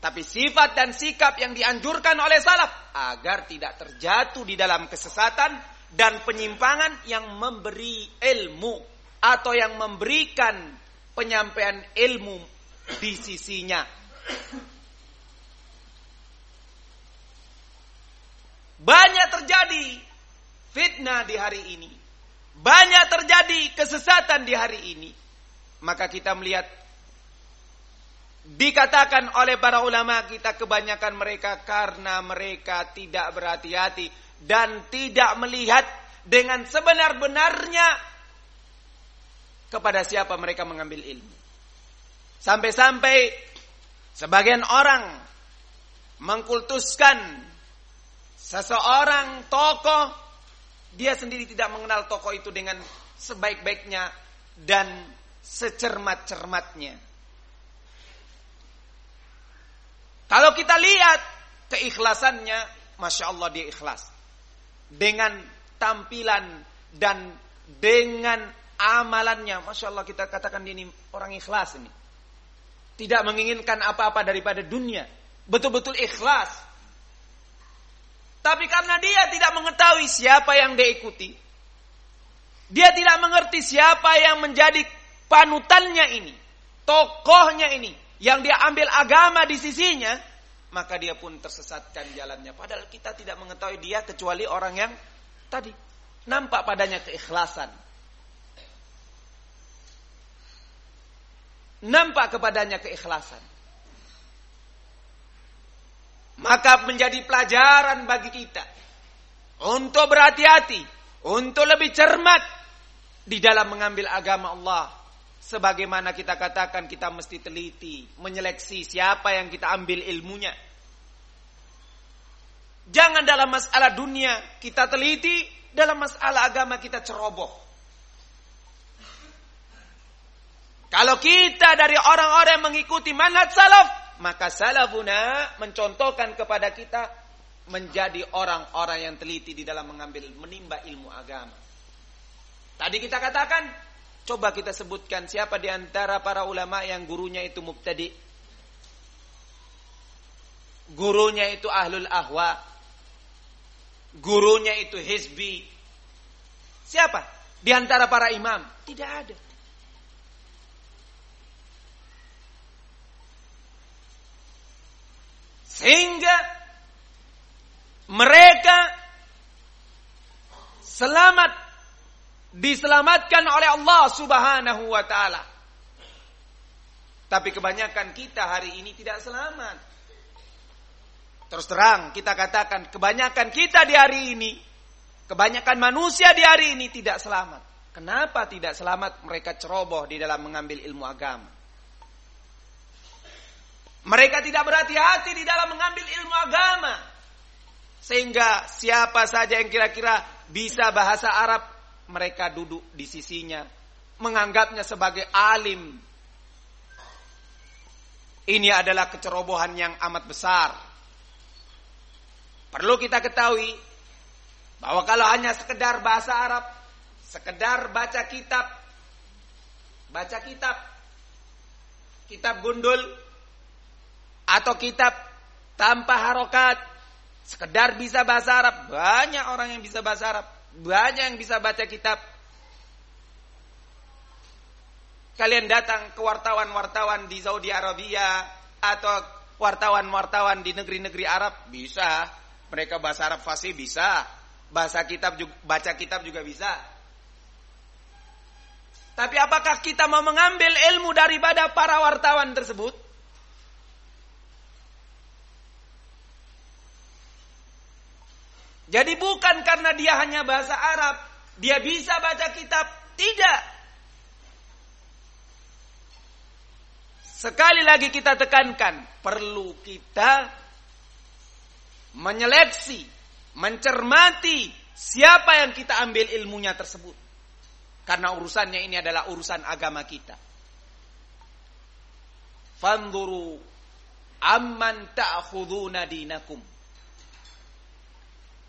tapi sifat dan sikap yang dianjurkan oleh salaf agar tidak terjatuh di dalam kesesatan dan penyimpangan yang memberi ilmu atau yang memberikan penyampaian ilmu di sisinya. Banyak terjadi fitnah di hari ini. Banyak terjadi kesesatan di hari ini. Maka kita melihat Dikatakan oleh para ulama kita kebanyakan mereka karena mereka tidak berhati-hati dan tidak melihat dengan sebenar-benarnya kepada siapa mereka mengambil ilmu. Sampai-sampai sebagian orang mengkultuskan seseorang tokoh dia sendiri tidak mengenal tokoh itu dengan sebaik-baiknya dan secermat-cermatnya. Kalau kita lihat keikhlasannya, masya Allah dia ikhlas dengan tampilan dan dengan amalannya, masya Allah kita katakan ini orang ikhlas ini. Tidak menginginkan apa-apa daripada dunia, betul-betul ikhlas. Tapi karena dia tidak mengetahui siapa yang dia ikuti, dia tidak mengerti siapa yang menjadi panutannya ini, tokohnya ini, yang dia ambil agama di sisinya, maka dia pun tersesatkan jalannya. Padahal kita tidak mengetahui dia kecuali orang yang tadi nampak padanya keikhlasan. Nampak kepadanya keikhlasan. Maka menjadi pelajaran bagi kita untuk berhati-hati, untuk lebih cermat di dalam mengambil agama Allah Sebagaimana kita katakan kita mesti teliti, menyeleksi siapa yang kita ambil ilmunya. Jangan dalam masalah dunia kita teliti, dalam masalah agama kita ceroboh. Kalau kita dari orang-orang yang mengikuti manhaj salaf, maka salafuna mencontohkan kepada kita menjadi orang-orang yang teliti di dalam mengambil menimba ilmu agama. Tadi kita katakan Coba kita sebutkan siapa di antara para ulama yang gurunya itu mubtadi. Gurunya itu ahlul ahwa. Gurunya itu hizbi. Siapa? Di antara para imam? Tidak ada. Sehingga mereka selamat diselamatkan oleh Allah Subhanahu wa taala. Tapi kebanyakan kita hari ini tidak selamat. Terus terang kita katakan kebanyakan kita di hari ini, kebanyakan manusia di hari ini tidak selamat. Kenapa tidak selamat? Mereka ceroboh di dalam mengambil ilmu agama. Mereka tidak berhati-hati di dalam mengambil ilmu agama. Sehingga siapa saja yang kira-kira bisa bahasa Arab, mereka duduk di sisinya. Menganggapnya sebagai alim ini adalah kecerobohan yang amat besar. Perlu kita ketahui bahwa kalau hanya sekedar bahasa Arab, sekedar baca kitab, baca kitab, kitab gundul, atau kitab tanpa harokat, sekedar bisa bahasa Arab, banyak orang yang bisa bahasa Arab, banyak yang bisa baca kitab, kalian datang ke wartawan-wartawan di Saudi Arabia atau wartawan-wartawan di negeri-negeri Arab bisa. Mereka bahasa Arab fasih bisa. Bahasa kitab juga, baca kitab juga bisa. Tapi apakah kita mau mengambil ilmu daripada para wartawan tersebut jadi bukan karena dia hanya bahasa Arab dia bisa baca kitab tidak Sekali lagi kita tekankan, perlu kita menyeleksi, mencermati siapa yang kita ambil ilmunya tersebut. Karena urusannya ini adalah urusan agama kita. Fanduru amman ta'khuduna dinakum.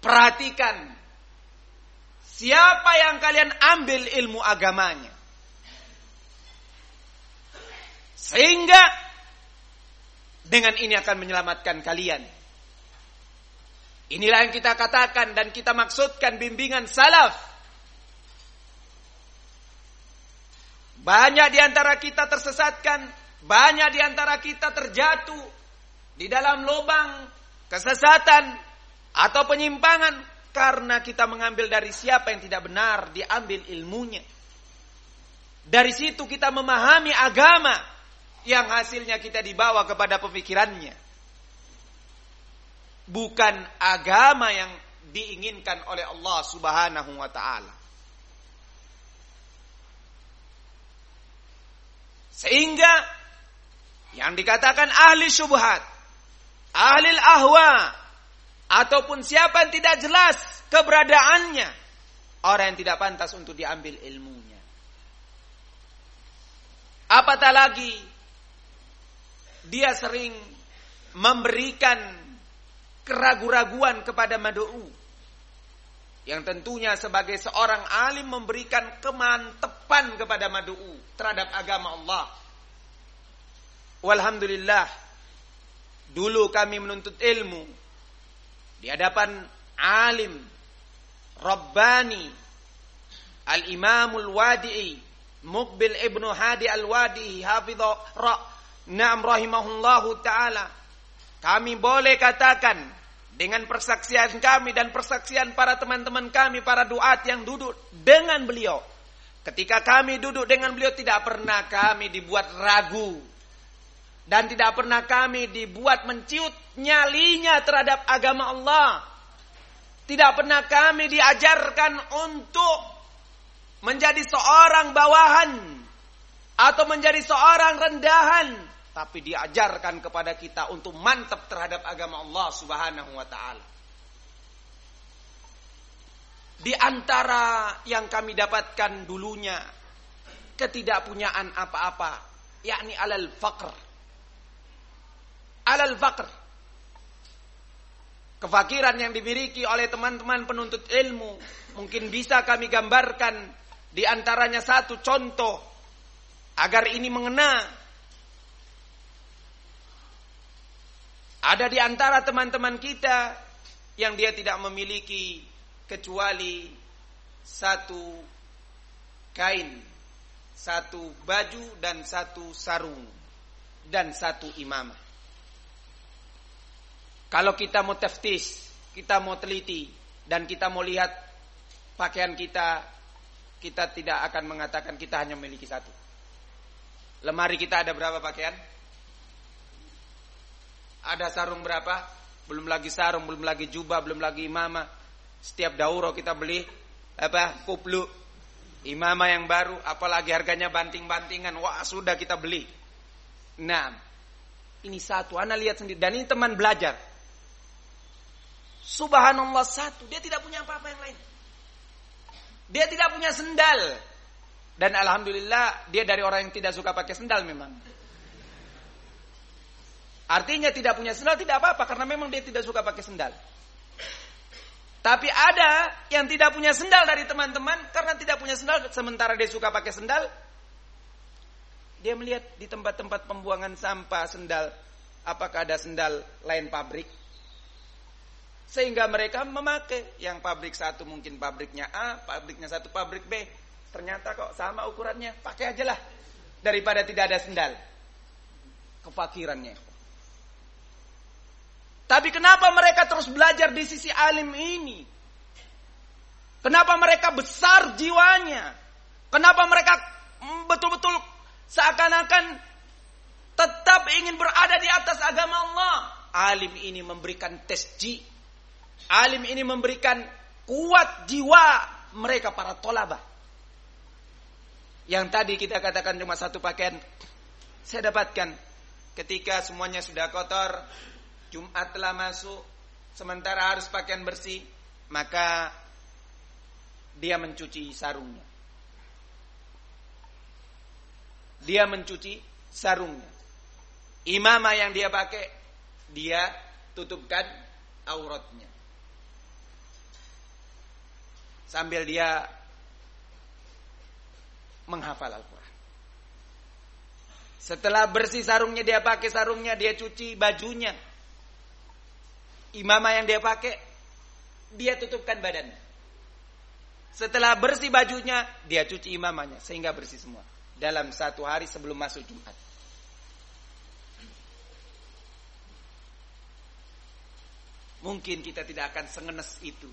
Perhatikan siapa yang kalian ambil ilmu agamanya. Sehingga dengan ini akan menyelamatkan kalian. Inilah yang kita katakan dan kita maksudkan bimbingan salaf. Banyak di antara kita tersesatkan, banyak di antara kita terjatuh di dalam lubang kesesatan atau penyimpangan karena kita mengambil dari siapa yang tidak benar, diambil ilmunya. Dari situ kita memahami agama, yang hasilnya kita dibawa kepada pemikirannya. Bukan agama yang diinginkan oleh Allah Subhanahu wa taala. Sehingga yang dikatakan ahli syubhat, ahli ahwa ataupun siapa yang tidak jelas keberadaannya, orang yang tidak pantas untuk diambil ilmunya. Apatah lagi dia sering memberikan keraguan-raguan kepada madu'u. Yang tentunya sebagai seorang alim memberikan kemantepan kepada madu'u terhadap agama Allah. Walhamdulillah, dulu kami menuntut ilmu di hadapan alim, Rabbani, Al-Imamul Wadi'i, Mukbil Ibnu Hadi Al-Wadi'i, Hafidha Naam rahimahullahu taala. Kami boleh katakan dengan persaksian kami dan persaksian para teman-teman kami para duat yang duduk dengan beliau. Ketika kami duduk dengan beliau tidak pernah kami dibuat ragu dan tidak pernah kami dibuat menciut nyalinya terhadap agama Allah. Tidak pernah kami diajarkan untuk menjadi seorang bawahan atau menjadi seorang rendahan tapi diajarkan kepada kita untuk mantap terhadap agama Allah Subhanahu wa taala. Di antara yang kami dapatkan dulunya ketidakpunyaan apa-apa, yakni alal faqr. Alal faqr. Kefakiran yang dimiliki oleh teman-teman penuntut ilmu mungkin bisa kami gambarkan di antaranya satu contoh agar ini mengena Ada di antara teman-teman kita yang dia tidak memiliki kecuali satu kain, satu baju dan satu sarung dan satu imamah. Kalau kita mau teftis, kita mau teliti dan kita mau lihat pakaian kita kita tidak akan mengatakan kita hanya memiliki satu. Lemari kita ada berapa pakaian? Ada sarung berapa? Belum lagi sarung, belum lagi jubah, belum lagi imamah. Setiap dauro kita beli apa? Kuplu. Imamah yang baru, apalagi harganya banting-bantingan. Wah, sudah kita beli. Nah, ini satu. Anda lihat sendiri. Dan ini teman belajar. Subhanallah satu. Dia tidak punya apa-apa yang lain. Dia tidak punya sendal. Dan alhamdulillah dia dari orang yang tidak suka pakai sendal memang. Artinya tidak punya sendal tidak apa-apa karena memang dia tidak suka pakai sendal. Tapi ada yang tidak punya sendal dari teman-teman karena tidak punya sendal sementara dia suka pakai sendal. Dia melihat di tempat-tempat pembuangan sampah sendal apakah ada sendal lain pabrik sehingga mereka memakai yang pabrik satu mungkin pabriknya A, pabriknya satu pabrik B. Ternyata kok sama ukurannya, pakai aja lah. Daripada tidak ada sendal. Kefakirannya. Tapi kenapa mereka terus belajar di sisi alim ini? Kenapa mereka besar jiwanya? Kenapa mereka betul-betul seakan-akan tetap ingin berada di atas agama Allah? Alim ini memberikan tes Alim ini memberikan kuat jiwa mereka para tolabah. Yang tadi kita katakan cuma satu pakaian. Saya dapatkan ketika semuanya sudah kotor. Jumat telah masuk. Sementara harus pakaian bersih. Maka dia mencuci sarungnya. Dia mencuci sarungnya. Imamah yang dia pakai. Dia tutupkan auratnya sambil dia menghafal Al-Quran. Setelah bersih sarungnya dia pakai sarungnya dia cuci bajunya. Imamah yang dia pakai dia tutupkan badannya. Setelah bersih bajunya dia cuci imamahnya sehingga bersih semua dalam satu hari sebelum masuk Jumat. Mungkin kita tidak akan sengenes itu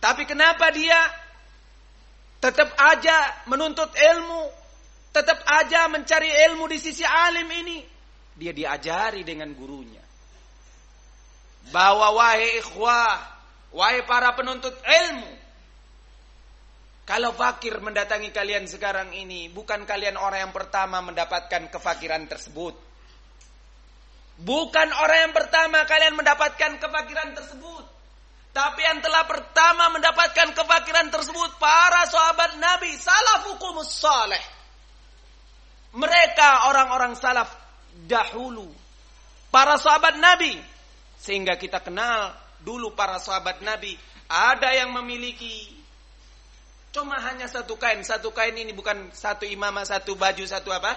tapi kenapa dia tetap aja menuntut ilmu, tetap aja mencari ilmu di sisi alim ini? Dia diajari dengan gurunya. Bahwa wahai ikhwah, wahai para penuntut ilmu, kalau fakir mendatangi kalian sekarang ini, bukan kalian orang yang pertama mendapatkan kefakiran tersebut. Bukan orang yang pertama kalian mendapatkan kefakiran tersebut. Tapi yang telah pertama mendapatkan kefakiran tersebut para sahabat Nabi salafukumus saleh. Mereka orang-orang salaf dahulu. Para sahabat Nabi. Sehingga kita kenal dulu para sahabat Nabi. Ada yang memiliki cuma hanya satu kain. Satu kain ini bukan satu imamah, satu baju, satu apa?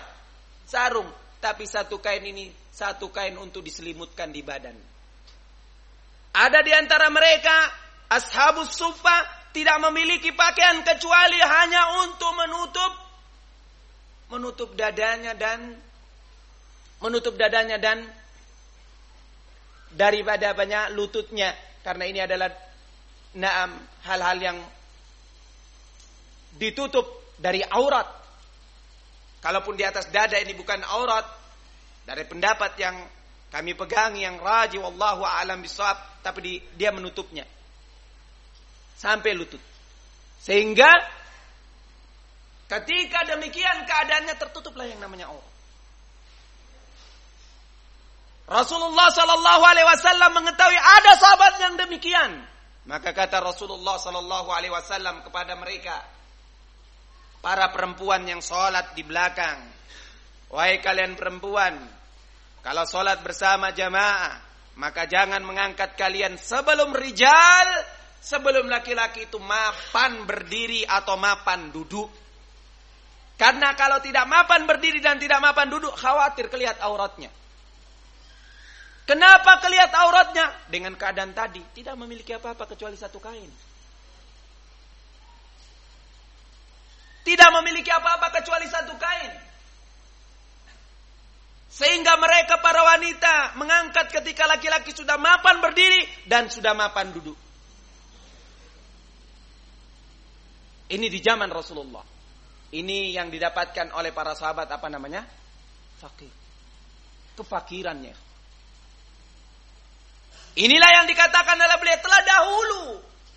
Sarung. Tapi satu kain ini satu kain untuk diselimutkan di badan. Ada di antara mereka ashabus sufa tidak memiliki pakaian kecuali hanya untuk menutup menutup dadanya dan menutup dadanya dan daripada banyak lututnya karena ini adalah naam hal-hal yang ditutup dari aurat. Kalaupun di atas dada ini bukan aurat dari pendapat yang kami pegang yang raji wallahu a'lam bisawab tapi di, dia menutupnya sampai lutut. Sehingga ketika demikian keadaannya tertutuplah yang namanya Allah. Rasulullah Shallallahu Alaihi Wasallam mengetahui ada sahabat yang demikian. Maka kata Rasulullah Shallallahu Alaihi Wasallam kepada mereka, para perempuan yang sholat di belakang, wahai kalian perempuan, kalau sholat bersama jamaah, maka jangan mengangkat kalian sebelum rijal, sebelum laki-laki itu mapan berdiri atau mapan duduk. Karena kalau tidak mapan berdiri dan tidak mapan duduk, khawatir kelihat auratnya. Kenapa kelihat auratnya? Dengan keadaan tadi, tidak memiliki apa-apa kecuali satu kain. Tidak memiliki apa-apa kecuali satu kain. Sehingga mereka para wanita mengangkat ketika laki-laki sudah mapan berdiri dan sudah mapan duduk. Ini di zaman Rasulullah. Ini yang didapatkan oleh para sahabat apa namanya? Fakir. Kefakirannya. Inilah yang dikatakan oleh beliau telah dahulu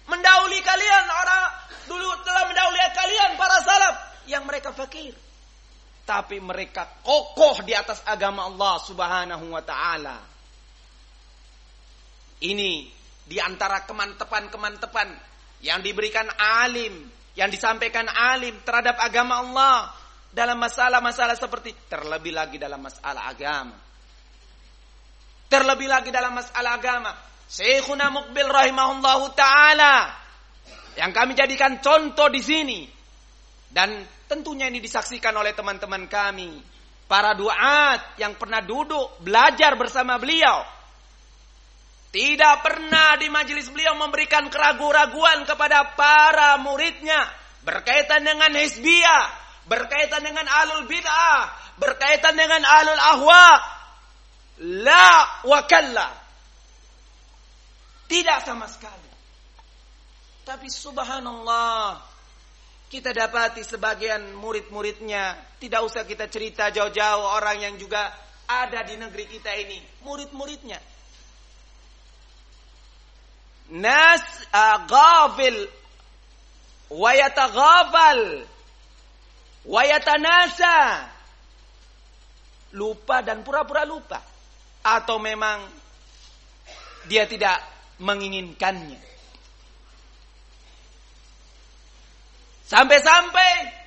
mendahului kalian orang dulu telah mendahului kalian para salaf yang mereka fakir. Tapi mereka kokoh di atas agama Allah Subhanahu wa taala. Ini di antara kemantepan-kemantepan yang diberikan alim, yang disampaikan alim terhadap agama Allah dalam masalah-masalah seperti terlebih lagi dalam masalah agama. Terlebih lagi dalam masalah agama. Syekhuna Mukbil rahimahullahu taala yang kami jadikan contoh di sini dan tentunya ini disaksikan oleh teman-teman kami para duat yang pernah duduk belajar bersama beliau tidak pernah di majelis beliau memberikan keraguan-raguan kepada para muridnya berkaitan dengan hizbiyah, berkaitan dengan alul bid'ah, berkaitan dengan alul ahwa. La wakalla. Tidak sama sekali. Tapi subhanallah, kita dapati sebagian murid-muridnya, tidak usah kita cerita jauh-jauh orang yang juga ada di negeri kita ini, murid-muridnya. Nas ghafil wa yataghafal wa yatanasa. Lupa dan pura-pura lupa. Atau memang dia tidak menginginkannya sampai-sampai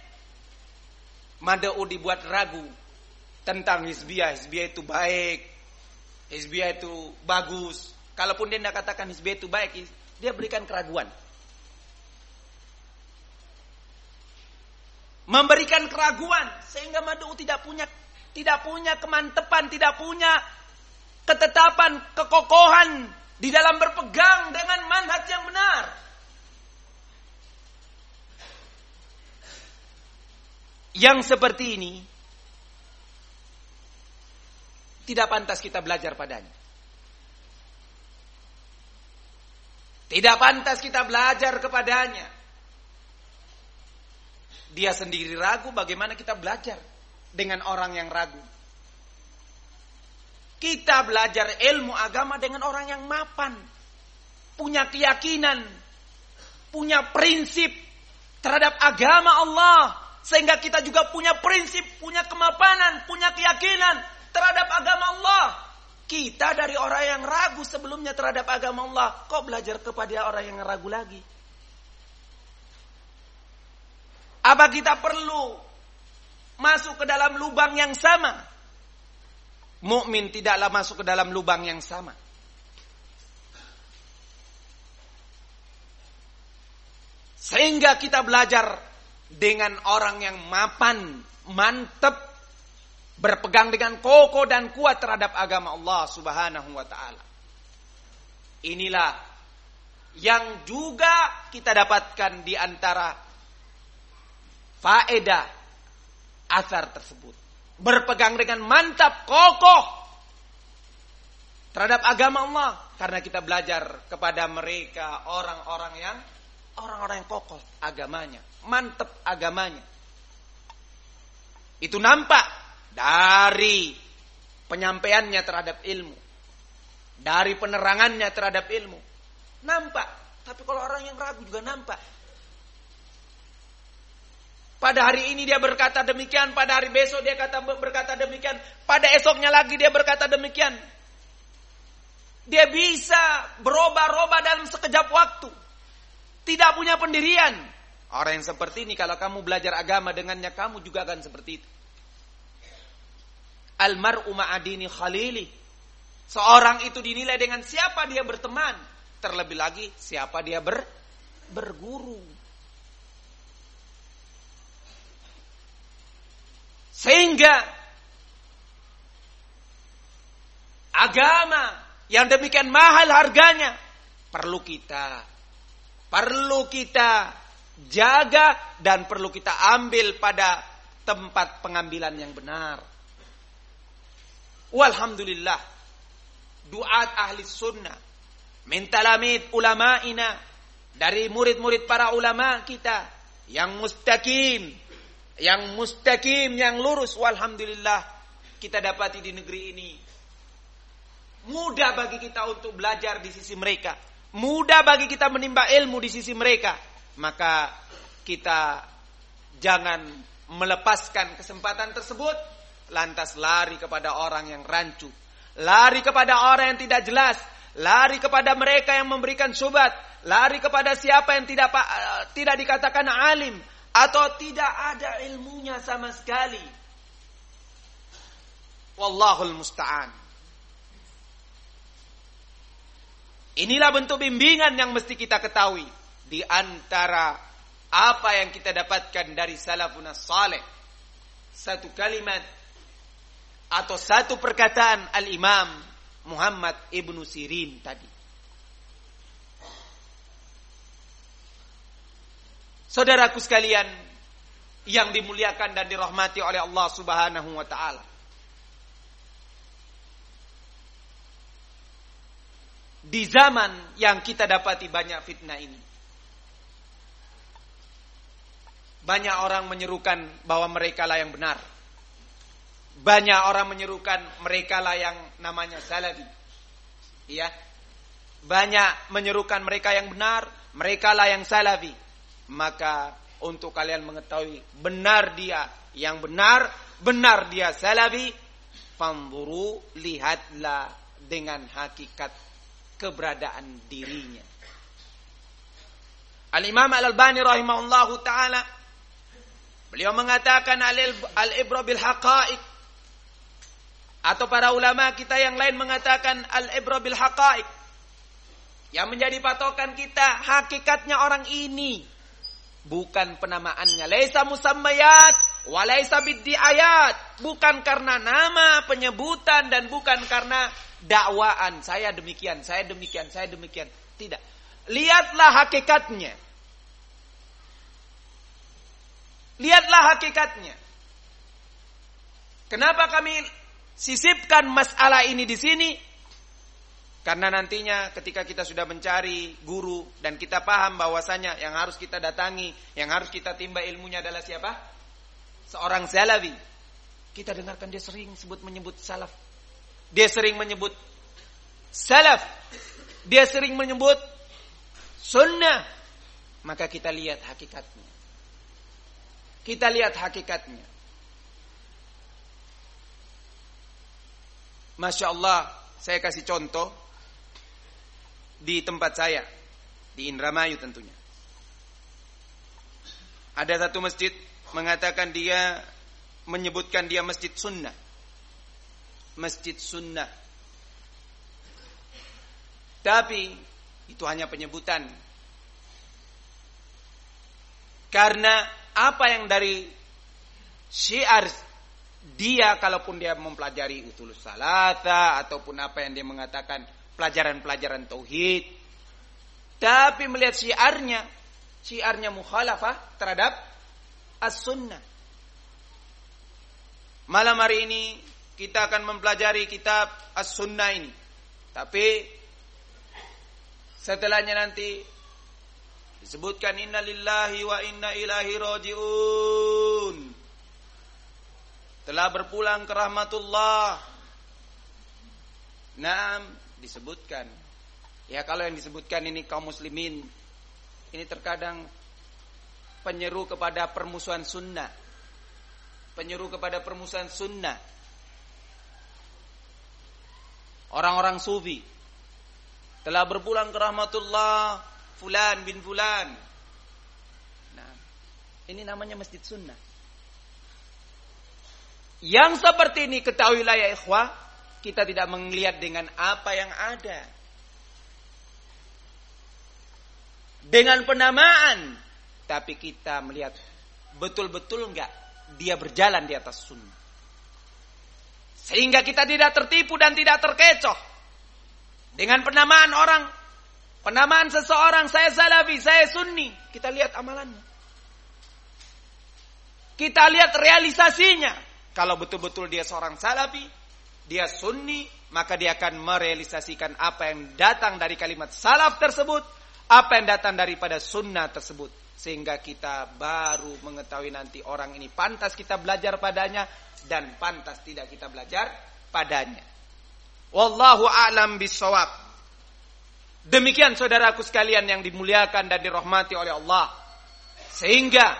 Madau dibuat ragu tentang hizbiyah hizbiyah itu baik hizbiyah itu bagus Kalaupun dia tidak katakan hizbiyah itu baik, dia berikan keraguan. Memberikan keraguan sehingga madu tidak punya tidak punya kemantepan, tidak punya ketetapan, kekokohan di dalam berpegang dengan manhaj yang benar. Yang seperti ini tidak pantas kita belajar padanya. Tidak pantas kita belajar kepadanya. Dia sendiri ragu bagaimana kita belajar dengan orang yang ragu. Kita belajar ilmu agama dengan orang yang mapan. Punya keyakinan. Punya prinsip terhadap agama Allah. Sehingga kita juga punya prinsip, punya kemapanan, punya keyakinan terhadap agama Allah. Kita dari orang yang ragu sebelumnya terhadap agama Allah, kok belajar kepada orang yang ragu lagi? Apa kita perlu masuk ke dalam lubang yang sama? Mukmin tidaklah masuk ke dalam lubang yang sama. Sehingga kita belajar dengan orang yang mapan, mantep, berpegang dengan kokoh dan kuat terhadap agama Allah Subhanahu wa taala. Inilah yang juga kita dapatkan di antara faedah asar tersebut. Berpegang dengan mantap kokoh terhadap agama Allah karena kita belajar kepada mereka orang-orang yang orang-orang yang kokoh agamanya, mantap agamanya. Itu nampak dari penyampaiannya terhadap ilmu, dari penerangannya terhadap ilmu. Nampak, tapi kalau orang yang ragu juga nampak. Pada hari ini dia berkata demikian, pada hari besok dia kata berkata demikian, pada esoknya lagi dia berkata demikian. Dia bisa berubah-ubah dalam sekejap waktu. Tidak punya pendirian. Orang yang seperti ini kalau kamu belajar agama dengannya kamu juga akan seperti itu. Almar'u ma'adini khalili. Seorang itu dinilai dengan siapa dia berteman. Terlebih lagi siapa dia ber, berguru. Sehingga agama yang demikian mahal harganya perlu kita perlu kita jaga dan perlu kita ambil pada tempat pengambilan yang benar. Walhamdulillah. Duat ahli sunnah. Min talamid ulama'ina. Dari murid-murid para ulama kita. yang mustaqim, yang mustaqim, yang lurus. Walhamdulillah kita dapati di negeri ini. Mudah bagi kita untuk belajar di sisi mereka. Mudah bagi kita menimba ilmu di sisi mereka. Maka kita jangan melepaskan kesempatan tersebut. Lantas lari kepada orang yang rancu, lari kepada orang yang tidak jelas, lari kepada mereka yang memberikan syubhat, lari kepada siapa yang tidak tidak dikatakan alim. Atau tidak ada ilmunya sama sekali. Wallahul musta'an. Inilah bentuk bimbingan yang mesti kita ketahui di antara apa yang kita dapatkan dari salafun saleh. Satu kalimat atau satu perkataan Al-Imam Muhammad Ibnu Sirin tadi. Saudaraku sekalian yang dimuliakan dan dirahmati oleh Allah Subhanahu wa taala. Di zaman yang kita dapati banyak fitnah ini. Banyak orang menyerukan bahwa mereka lah yang benar. Banyak orang menyerukan mereka lah yang namanya salafi. Iya. Banyak menyerukan mereka yang benar, mereka lah yang salafi. Maka untuk kalian mengetahui benar dia yang benar, benar dia salafi, famburu lihatlah dengan hakikat keberadaan dirinya. Al-Imam Al-Albani rahimahullahu taala Beliau mengatakan al-ibra bil haqa'iq. Atau para ulama kita yang lain mengatakan al-ibra bil haqa'iq. Yang menjadi patokan kita hakikatnya orang ini. Bukan penamaannya. Laisa musammayat walaisa biddiayat. Bukan karena nama, penyebutan dan bukan karena dakwaan. Saya demikian, saya demikian, saya demikian. Tidak. Lihatlah hakikatnya. Lihatlah hakikatnya. Kenapa kami sisipkan masalah ini di sini? Karena nantinya ketika kita sudah mencari guru dan kita paham bahwasanya yang harus kita datangi, yang harus kita timba ilmunya adalah siapa? Seorang salafi. Kita dengarkan dia sering sebut menyebut salaf. Dia sering menyebut salaf. Dia sering menyebut sunnah. Maka kita lihat hakikatnya. Kita lihat hakikatnya. Masya Allah, saya kasih contoh di tempat saya, di Indramayu tentunya. Ada satu masjid mengatakan dia menyebutkan dia masjid sunnah. Masjid sunnah. Tapi itu hanya penyebutan. Karena apa yang dari syiar dia kalaupun dia mempelajari utul salata ataupun apa yang dia mengatakan pelajaran-pelajaran tauhid. Tapi melihat syiarnya syiarnya mukhalafah terhadap as-sunnah. Malam hari ini kita akan mempelajari kitab as-sunnah ini. Tapi setelahnya nanti Disebutkan inna lillahi wa inna ilahi roji'un. Telah berpulang ke rahmatullah. Naam, disebutkan. Ya kalau yang disebutkan ini kaum muslimin. Ini terkadang penyeru kepada permusuhan sunnah. Penyeru kepada permusuhan sunnah. Orang-orang sufi telah berpulang ke rahmatullah fulan bin fulan. Nah, ini namanya masjid sunnah. Yang seperti ini ketahuilah ya ikhwah, kita tidak melihat dengan apa yang ada. Dengan penamaan, tapi kita melihat betul-betul enggak dia berjalan di atas sunnah. Sehingga kita tidak tertipu dan tidak terkecoh dengan penamaan orang Penamaan seseorang, saya salafi, saya sunni. Kita lihat amalannya. Kita lihat realisasinya. Kalau betul-betul dia seorang salafi, dia sunni, maka dia akan merealisasikan apa yang datang dari kalimat salaf tersebut, apa yang datang daripada sunnah tersebut. sehingga kita baru mengetahui nanti orang ini pantas kita belajar padanya dan pantas tidak kita belajar padanya. Wallahu a'lam bisawab. Demikian saudaraku sekalian yang dimuliakan dan dirahmati oleh Allah. Sehingga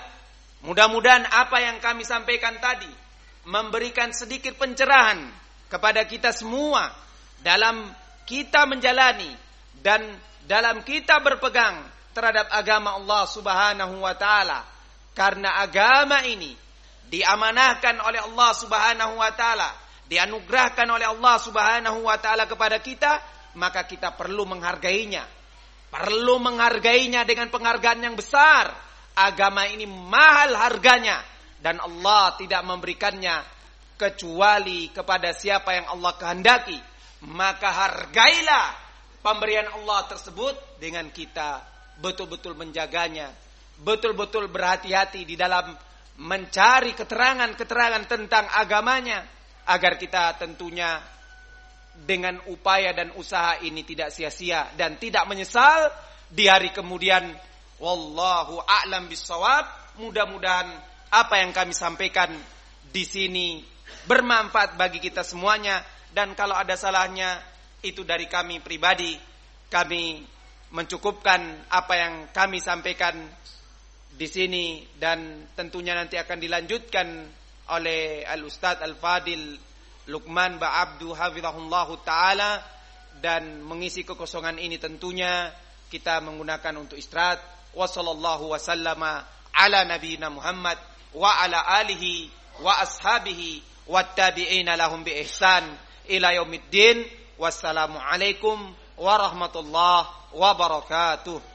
mudah-mudahan apa yang kami sampaikan tadi memberikan sedikit pencerahan kepada kita semua dalam kita menjalani dan dalam kita berpegang terhadap agama Allah Subhanahu wa taala. Karena agama ini diamanahkan oleh Allah Subhanahu wa taala, dianugerahkan oleh Allah Subhanahu wa taala kepada kita, maka kita perlu menghargainya. Perlu menghargainya dengan penghargaan yang besar. Agama ini mahal harganya dan Allah tidak memberikannya kecuali kepada siapa yang Allah kehendaki. Maka hargailah pemberian Allah tersebut dengan kita betul-betul menjaganya, betul-betul berhati-hati di dalam mencari keterangan-keterangan tentang agamanya agar kita tentunya dengan upaya dan usaha ini tidak sia-sia dan tidak menyesal di hari kemudian. Wallahu a'lam bisawab mudah-mudahan apa yang kami sampaikan di sini bermanfaat bagi kita semuanya. Dan kalau ada salahnya itu dari kami pribadi. Kami mencukupkan apa yang kami sampaikan di sini dan tentunya nanti akan dilanjutkan oleh Al Ustadz Al Fadil Lukman Ba Abdu Hafizahullah Taala dan mengisi kekosongan ini tentunya kita menggunakan untuk istirahat. Wasallallahu wasallama ala nabiyina Muhammad wa ala alihi wa ashabihi wattabi'ina lahum bi ihsan ila yaumiddin. Wassalamu alaikum warahmatullahi wabarakatuh